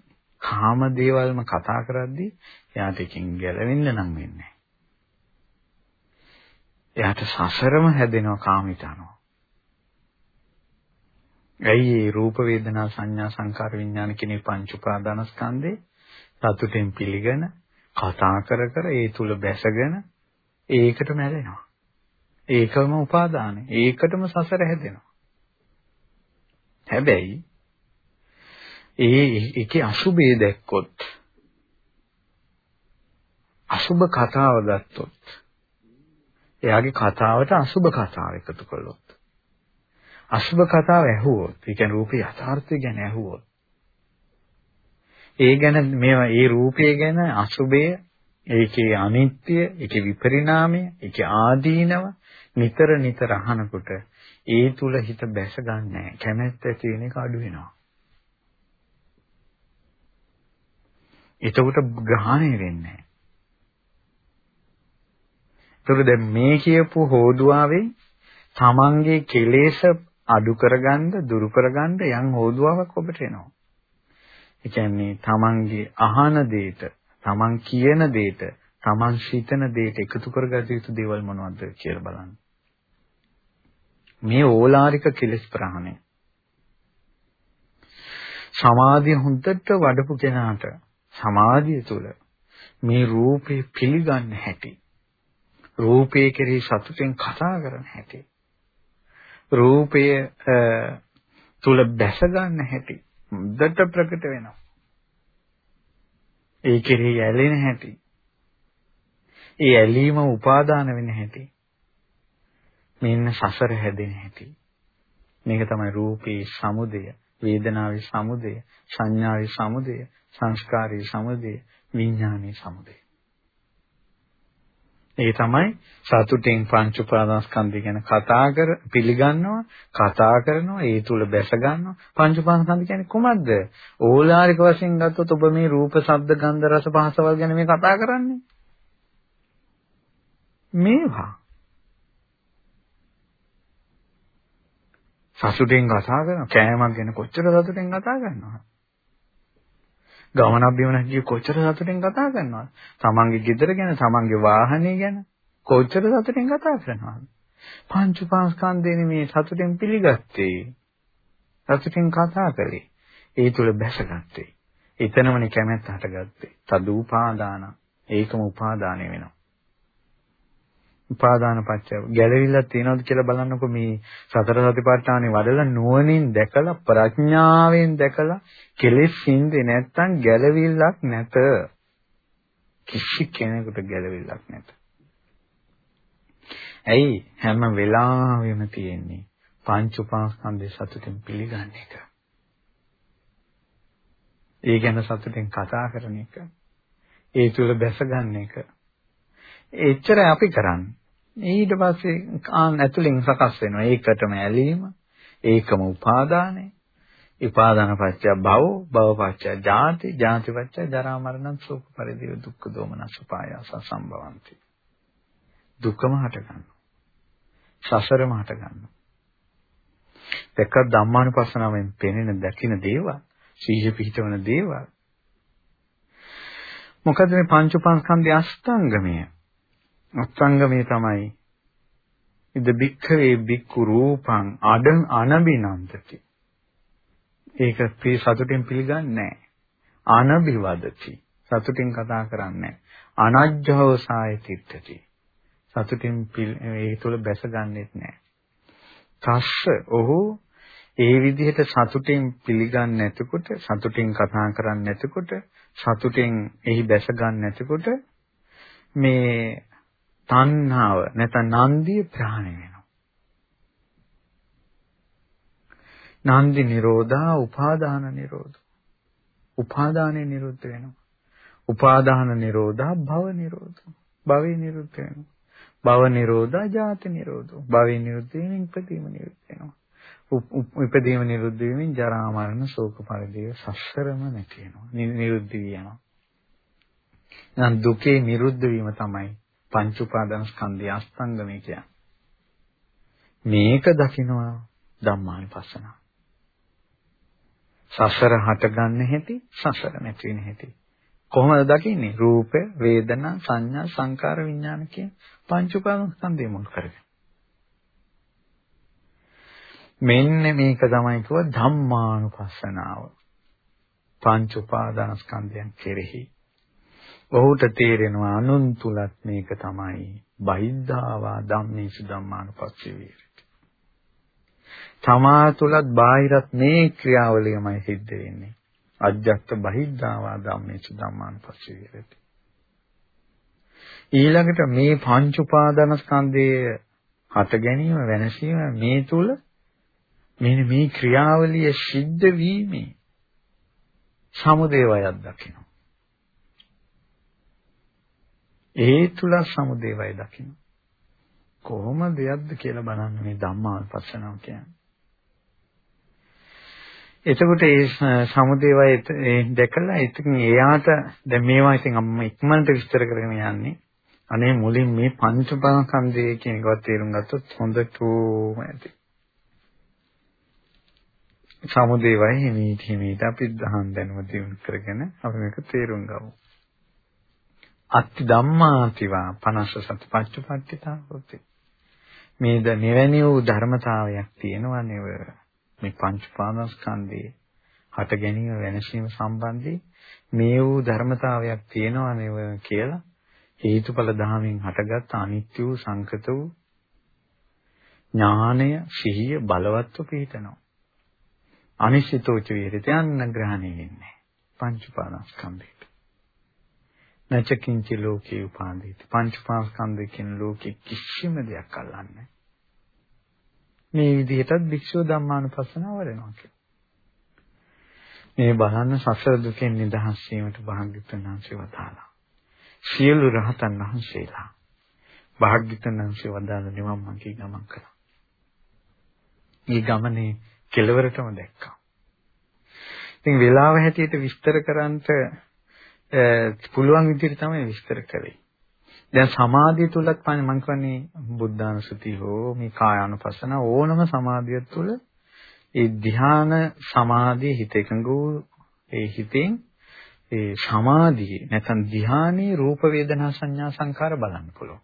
කාම දේවල්ම කතා කරද්දි එයාට එකකින් ගැලවෙන්න නම් වෙන්නේ එයාට සසරම හැදෙනවා කාමිතනවා. ඇයි මේ රූප වේදනා සංඥා සංකාර විඥාන කියන පංච උපාදානස්කන්ධේ සතුටෙන් පිළිගෙන කතා කර කර ඒ තුල බැසගෙන ඒකටම හැදෙනවා. ඒකම උපාදානයි. ඒකටම සසර හැදෙනවා. හැබැයි ඒ ඒකේ අසුබේ දැක්කොත් අසුබ කතාව ගත්තොත් එයාගේ කතාවට අසුබ කතාව එකතු කළොත් අසුබ කතාව ඇහුවොත් ඒ කියන්නේ රූපේ යථාර්ථය ගැන ඇහුවොත් ඒ ගැන මේවා ඒ රූපය ගැන අසුබය ඒකේ අනිත්‍ය ඒකේ විපරිණාමය ඒකේ ආදීනව නිතර නිතර අහනකොට ඒ තුල හිත බැස ගන්නෑ කැමැත්ත ඇති වෙන එක අඩු වෙනවා එතකොට ග්‍රහණය වෙන්නේ ඒතර දැන් මේ කියපු හෝදුවාවේ තමන්ගේ කෙලෙස් අඩු කරගන්න, දුරු කරගන්න යම් හෝදුවාවක් ඔබට එනවා. ඒ කියන්නේ තමන්ගේ අහන දෙයට, තමන් කියන දෙයට, තමන් සිතන දෙයට එකතු කරගත යුතු දේවල් මොනවද කියලා බලන්න. මේ ඕලාරික කෙලෙස් ප්‍රහාණය. සමාධිය හොඳට වඩපු කෙනාට සමාධිය තුළ මේ රූපේ පිළිගන්න හැටි රූපේ කෙරෙහි සතුටෙන් කතා කරන හැටි රූපය තුල බැස ගන්න හැටි හොඳට ප්‍රකට වෙනවා ඒ කෙරෙහි ඇලෙන හැටි ඒ ඇලීම උපාදාන වෙන හැටි මෙන්න සසර හැදෙන හැටි. මේක තමයි රූපේ සමුදය වේදනාවේ සමුදය සංඥාවේ සමුදය සංස්කාරයේ සමුදය විඥානයේ සමුදය. ඒ තමයි සතුටින් පංච උපාදානස්කන්ධය ගැන කතා කර පිළිගන්නවා කතා කරනවා ඒ තුල බැස ගන්නවා. පංච උපාදානස්කන්ධ කියන්නේ කොහොමද ඕලාරික වශයෙන් ගත්තොත් ඔබ මේ රූප ශබ්ද ගන්ධ රස පහසවල් ගැන මේ කතා කරන්නේ. මේවා. සතුටින් කතා කරනවා කෑමක් ගැන කොච්චර සතුටින් කතා කරනවද ගමනක් බිමනක් ගිය කොච්චර සතුටින් කතා කරනවද? තමන්ගේ ගෙදර ගැන, තමන්ගේ වාහනේ ගැන කොච්චර සතුටින් කතා කරනවද? පංච පාස්කන්ධේනේ මේ සතුටින් පිළිගත්තේ. සතුටින් කතා කළේ. ඒ තුල බැසගත්තේ. එතනමනේ කැමැත්ත හටගත්තේ. තදූපාදාන. ඒකම උපාදානය වෙනවා. උපාදාන පත්‍ය ගැළවිල්ලක් තියනවද කියලා බලන්නකො මේ සතර සතිපට්ඨානෙ වඩලා නුවණින් දැකලා ප්‍රඥාවෙන් දැකලා කෙලෙස් හින්දේ නැත්තම් ගැළවිල්ලක් නැත. කිසි කෙනෙකුට ගැළවිල්ලක් නැත. ඇයි? හැම වෙලාවෙම තියෙන්නේ පංච උපාස්කන්ධය සතුටින් පිළිගන්න එක. ඒ ගැන සතුටින් කතා කරන එක. ඒ තුල බැස ගන්න එක. එච්චර අපි කරන්නේ. ඊට පස්සේ ආන් ඇතුලෙන් සකස් වෙනවා. ඒකටම ඇලීම, ඒකම උපාදානය. උපාදාන පත්‍ය භව, භව පත්‍ය ජාති, ජාති පත්‍ය ජරා මරණ ශෝක පරිදේව දුක්ඛ දෝමනස් උපායාස සම්භවಂತಿ. දුකම හට ගන්නවා. සසරම හට ගන්නවා. දෙක ධම්මානුපස්සනාවෙන් පෙනෙන දකින දේවල්, සීහ පිහිටවන දේවල්. මොකද මේ පංච උපාස්කන්ධය අෂ්ටාංගමය. අත්ංගමේ තමයි. ඉද බික්ඛවේ බික්ඛු රූපං අඩං අනබිනන්දති. ඒක පී සතුටින් පිළිගන්නේ නැහැ. අනබිවදති. සතුටින් කතා කරන්නේ අනජ්ජව සායතිත්‍ත්‍ති සතුටින් ඒ තුල බැසගන්නෙත් නැහැ. තස්ස ඔහු ඒ විදිහට සතුටින් පිළිගන්නේ නැතිකොට සතුටින් කතා කරන්නේ නැතිකොට සතුටින් එහි බැස ගන්න නැතිකොට මේ තණ්හාව නැත්නම් නන්දිය ප්‍රහාණය වෙනවා. නන්දි නිරෝධා උපාදාන නිරෝධ. උපාදානෙ නිරුද්ධ වෙනවා. උපාදාන නිරෝධා භව නිරෝධ. භවේ නිරුද්ධ වෙනවා. භව නිරෝධා ජාති නිරෝධෝ. භවේ නිරුද්ධ වීමෙන් ඉපදීම නිරුද්ධ වෙනවා. ඉපදීම නිරුද්ධ වීමෙන් ජරා මරණ ශෝක පරිදේව සසරම නැති වෙනවා. නිරුද්ධ වෙනවා. නම් දුකේ නිරුද්ධ වීම තමයි පංච උපාදාන ස්කන්ධය අස්තංගමේ කියන්නේ. මේක දකිනවා ධම්මානුපස්සන. සසර හටගන්න හැටි, සසර නැති වෙන හැටි. කොහොමද දකින්නේ? රූප, වේදනා, සංඥා, සංකාර, විඥාන කියන පංච උපාදාන ස්කන්ධය මුල් කරගෙන. මෙන්න මේක තමයි කිව්ව ධම්මානුපස්සනාව. පංච උපාදාන ස්කන්ධයන් කෙරෙහි ඔහුට තේරෙනවා අනුන් තුලත් මේක තමයි බහිද්ධාවා ධම්මේසු ධම්මානුපස්සී විහෙරති. තමා තුලත් බාහිරත් මේ ක්‍රියාවලියමයි සිද්ධ වෙන්නේ. අජ්ජත් බහිද්ධාවා ධම්මේසු ධම්මානුපස්සී විහෙරති. ඊළඟට මේ පංච උපාදාන ස්කන්ධයේ හට ගැනීම වෙනසීම මේ තුල මෙන්න මේ ක්‍රියාවලිය සිද්ධ වීමේ සමුදේවයක් දකිනවා. ඒ තුල සමුදේ වය දකින්න. කොහොම දෙයක්ද කියලා බලන්න මේ ධම්මානුපස්සනාව කියන්නේ. එතකොට ඒ සමුදේ වය දැකලා ඉතින් එයාට දැන් මේවා ඉතින් අම්ම ඉක්මනට විස්තර කරගෙන යන්නේ. අනේ මුලින් මේ පංච පංස්කන්ධය කියන එකවත් තේරුම් ගත්තොත් හොඳටම ඇති. සමුදේවයි හිමීට හිමීට අපි දහන් දැනුම දිනු කරගෙන අපි මේක තේරුම් ගමු. අත්ති ධම්මාතිවා 50 සතිපට්ඨපට්ඨිතා හොති. මේද මෙවැනි වූ ධර්මතාවයක් තියෙනවා නේව. මේ පංච පාදස්කන්ධයේ හට ගැනීම වෙනසීම සම්බන්ධී මේ වූ ධර්මතාවයක් තියෙනවා නේව කියලා හේතුඵල ධාමයෙන් හටගත් අනිත්‍ය වූ සංකත වූ ඥානය සිහිය බලවත්ව පිහිටනවා. අනිශ්චිතෝච විහෙරති අන්න ග්‍රහණය වෙන්නේ පංච පාදස්කන්ධයට නැචකින්ච ලෝකේ උපාදීති පංච පාදස්කන්ධය කියන ලෝකෙ කිසිම දෙයක් අල්ලන්නේ මේ විදිහටත් භික්ෂුව ධම්මානුපස්සනාව වඩනවා කියලා. මේ බලන්න සසර දුකෙන් නිදහස් වීමට භාග්‍යවතුන් වහන්සේ වදාළා. සියලු රහතන් වහන්සේලා භාග්‍යවතුන් වහන්සේ වදාළ නිවන් මාර්ගයේ ගමන් කළා. මේ ගමනේ කෙලවරටම දැක්කා. ඉතින් වේලාව හැටියට විස්තර කරන්නට පුළුවන් විදිහට තමයි විස්තර කරේ. දැන් සමාධිය තුලත් මම කියන්නේ බුද්ධානුසති හෝ මේ කායානුපස්සන ඕනම සමාධිය තුල ඒ ධ්‍යාන සමාධිය හිත එකඟ වූ ඒ හිතෙන් ඒ සමාධියේ නැත්නම් ධ්‍යානයේ රූප වේදනා සංඥා සංකාර බලන්න පුළුවන්.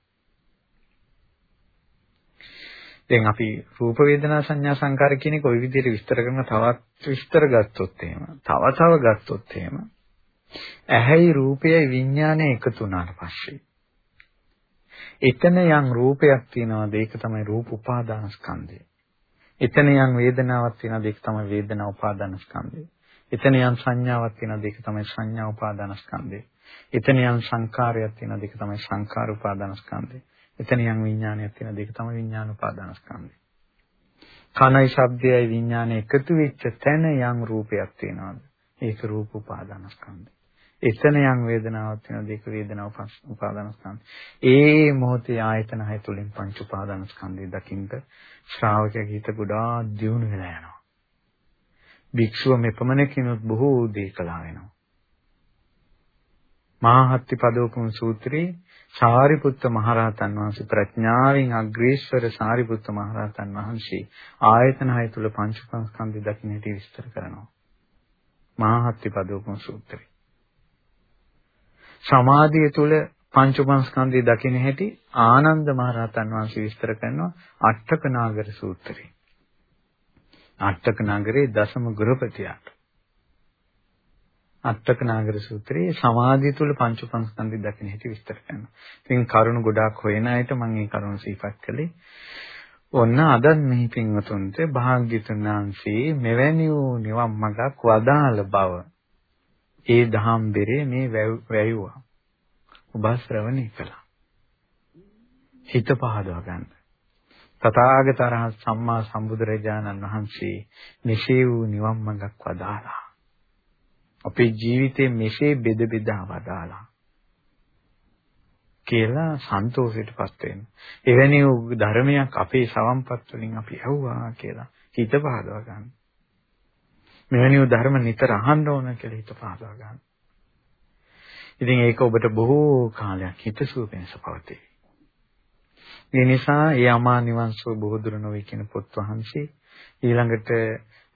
දැන් අපි රූප වේදනා සංඥා සංකාර කියන එක ওই විදිහට විස්තර කරන තවත් විස්තර ගත්තොත් එහෙම තව තව ගත්තොත් එහෙම ඇහැයි රූපයයි විඥානය එකතු වුණාට පස්සේ එතන යම් රූපයක් තියෙනවාද ඒක තමයි රූප උපාදාන ස්කන්ධය. එතන යම් වේදනාවක් තියෙනවාද ඒක තමයි වේදනා උපාදාන ස්කන්ධය. එතන යම් සංඥාවක් තියෙනවාද ඒක තමයි සංඥා උපාදාන ස්කන්ධය. එතන යම් සංකාරයක් තියෙනවාද ඒක තමයි සංකාර උපාදාන ස්කන්ධය. එතන යම් විඥානයක් තියෙනවාද ඒක තමයි විඥාන උපාදාන ස්කන්ධය. කනයි ශබ්දයයි විඥානය එකතු වෙච්ච තැන යම් රූපයක් තියෙනවාද ඒක රූප උපාදාන ස්කන්ධය. එතන යම් වේදනාවක් වෙන දෙක වේදනාව උපාදානස්කන්ධ. ඒ මොහොතේ ආයතන හය තුලින් පංච උපාදානස්කන්ධය දකින්න ශ්‍රාවකයාගේ හිත ගොඩාක් දියුණු වෙලා යනවා. භික්ෂුව මෙපමණකිනුත් බොහෝ දේ කළා වෙනවා. මාහත්ති පදෝකම සූත්‍රයේ සාරිපුත්ත මහරහතන් වහන්සේ ප්‍රඥාවෙන් අග්‍රේශ්වර සාරිපුත්ත මහරහතන් වහන්සේ ආයතන හය තුල පංච උපාදානස්කන්ධය දකින්න හැටි විස්තර කරනවා. මාහත්ති පදෝකම සූත්‍රය. සමාධිය තුළ පංච උපස්කන්ධය දකින හැටි ආනන්ද මහරහතන් වහන්සේ විස්තර කරනවා අට්ඨක නාගර සූත්‍රයේ. අට්ඨක නාගරේ දසම ගෘහපතියට. අට්ඨක නාගර සූත්‍රයේ සමාධිය තුළ පංච උපස්කන්ධය දකින හැටි විස්තර කරනවා. ඉතින් කරුණු ගොඩාක් හොයන අයට මම මේ කරුණු සිහිපත් කළේ. ඔන්න අද මේ පින්වතුන්ට භාග්‍යතුන් වහන්සේ මෙවැනි වූ නිවන් මඟක් වදාළ බව ඒ දහම් බෙරේ මේ වැයුවා. ඔබ ශ්‍රවණය කළා. හිත පහදවා ගන්න. තථාගත රහත් සම්මා සම්බුදුරජාණන් වහන්සේ මෙසේ වූ නිවන් මඟක් වදාලා. අපේ ජීවිතේ මෙසේ බෙද බෙදා වදාලා. කියලා සන්තෝෂයටපත් වෙන. එවැනි ධර්මයක් අපේ සවම්පත් වලින් අපි ඇහුවා කියලා හිත පහදවා ගන්න. මෙවැනි ධර්ම නිතර අහන්න ඕන කියලා හිත පහදා ගන්න. ඉතින් ඒක ඔබට බොහෝ කාලයක් හිතසුව වෙනස පවතී. ඒ නිසා ඒ අමා නිවන් සුව බොහෝ දුර නොවේ කියන පොත් වහන්සේ ඊළඟට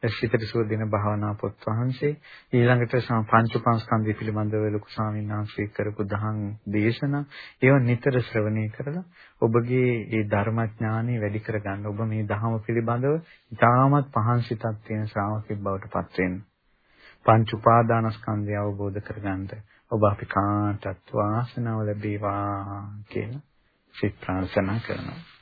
සිතට සුව දෙන භාවනා පොත් වහන්සේ ඊළඟට පංච පංස්කන්ධය පිළිබඳව ලොකු ස්වාමීන් වහන්සේ කරපු දහම් දේශනා ඒවා නිතර ශ්‍රවණය කරලා ඔබගේ ඒ ධර්මඥානෙ වැඩි කරගන්න. ඔබ මේ දහම පිළිබඳව ඉතාමත් පහන් සිතක් තියෙන ශ්‍රාවකෙක් බවට පත් වෙන්න. පංච උපාදානස්කන්ධය අවබෝධ කරගන්න. ඔබ අපි කාටත් වාසනාව ලැබේවා කියලා සිත ප්‍රාර්ථනා කරනවා.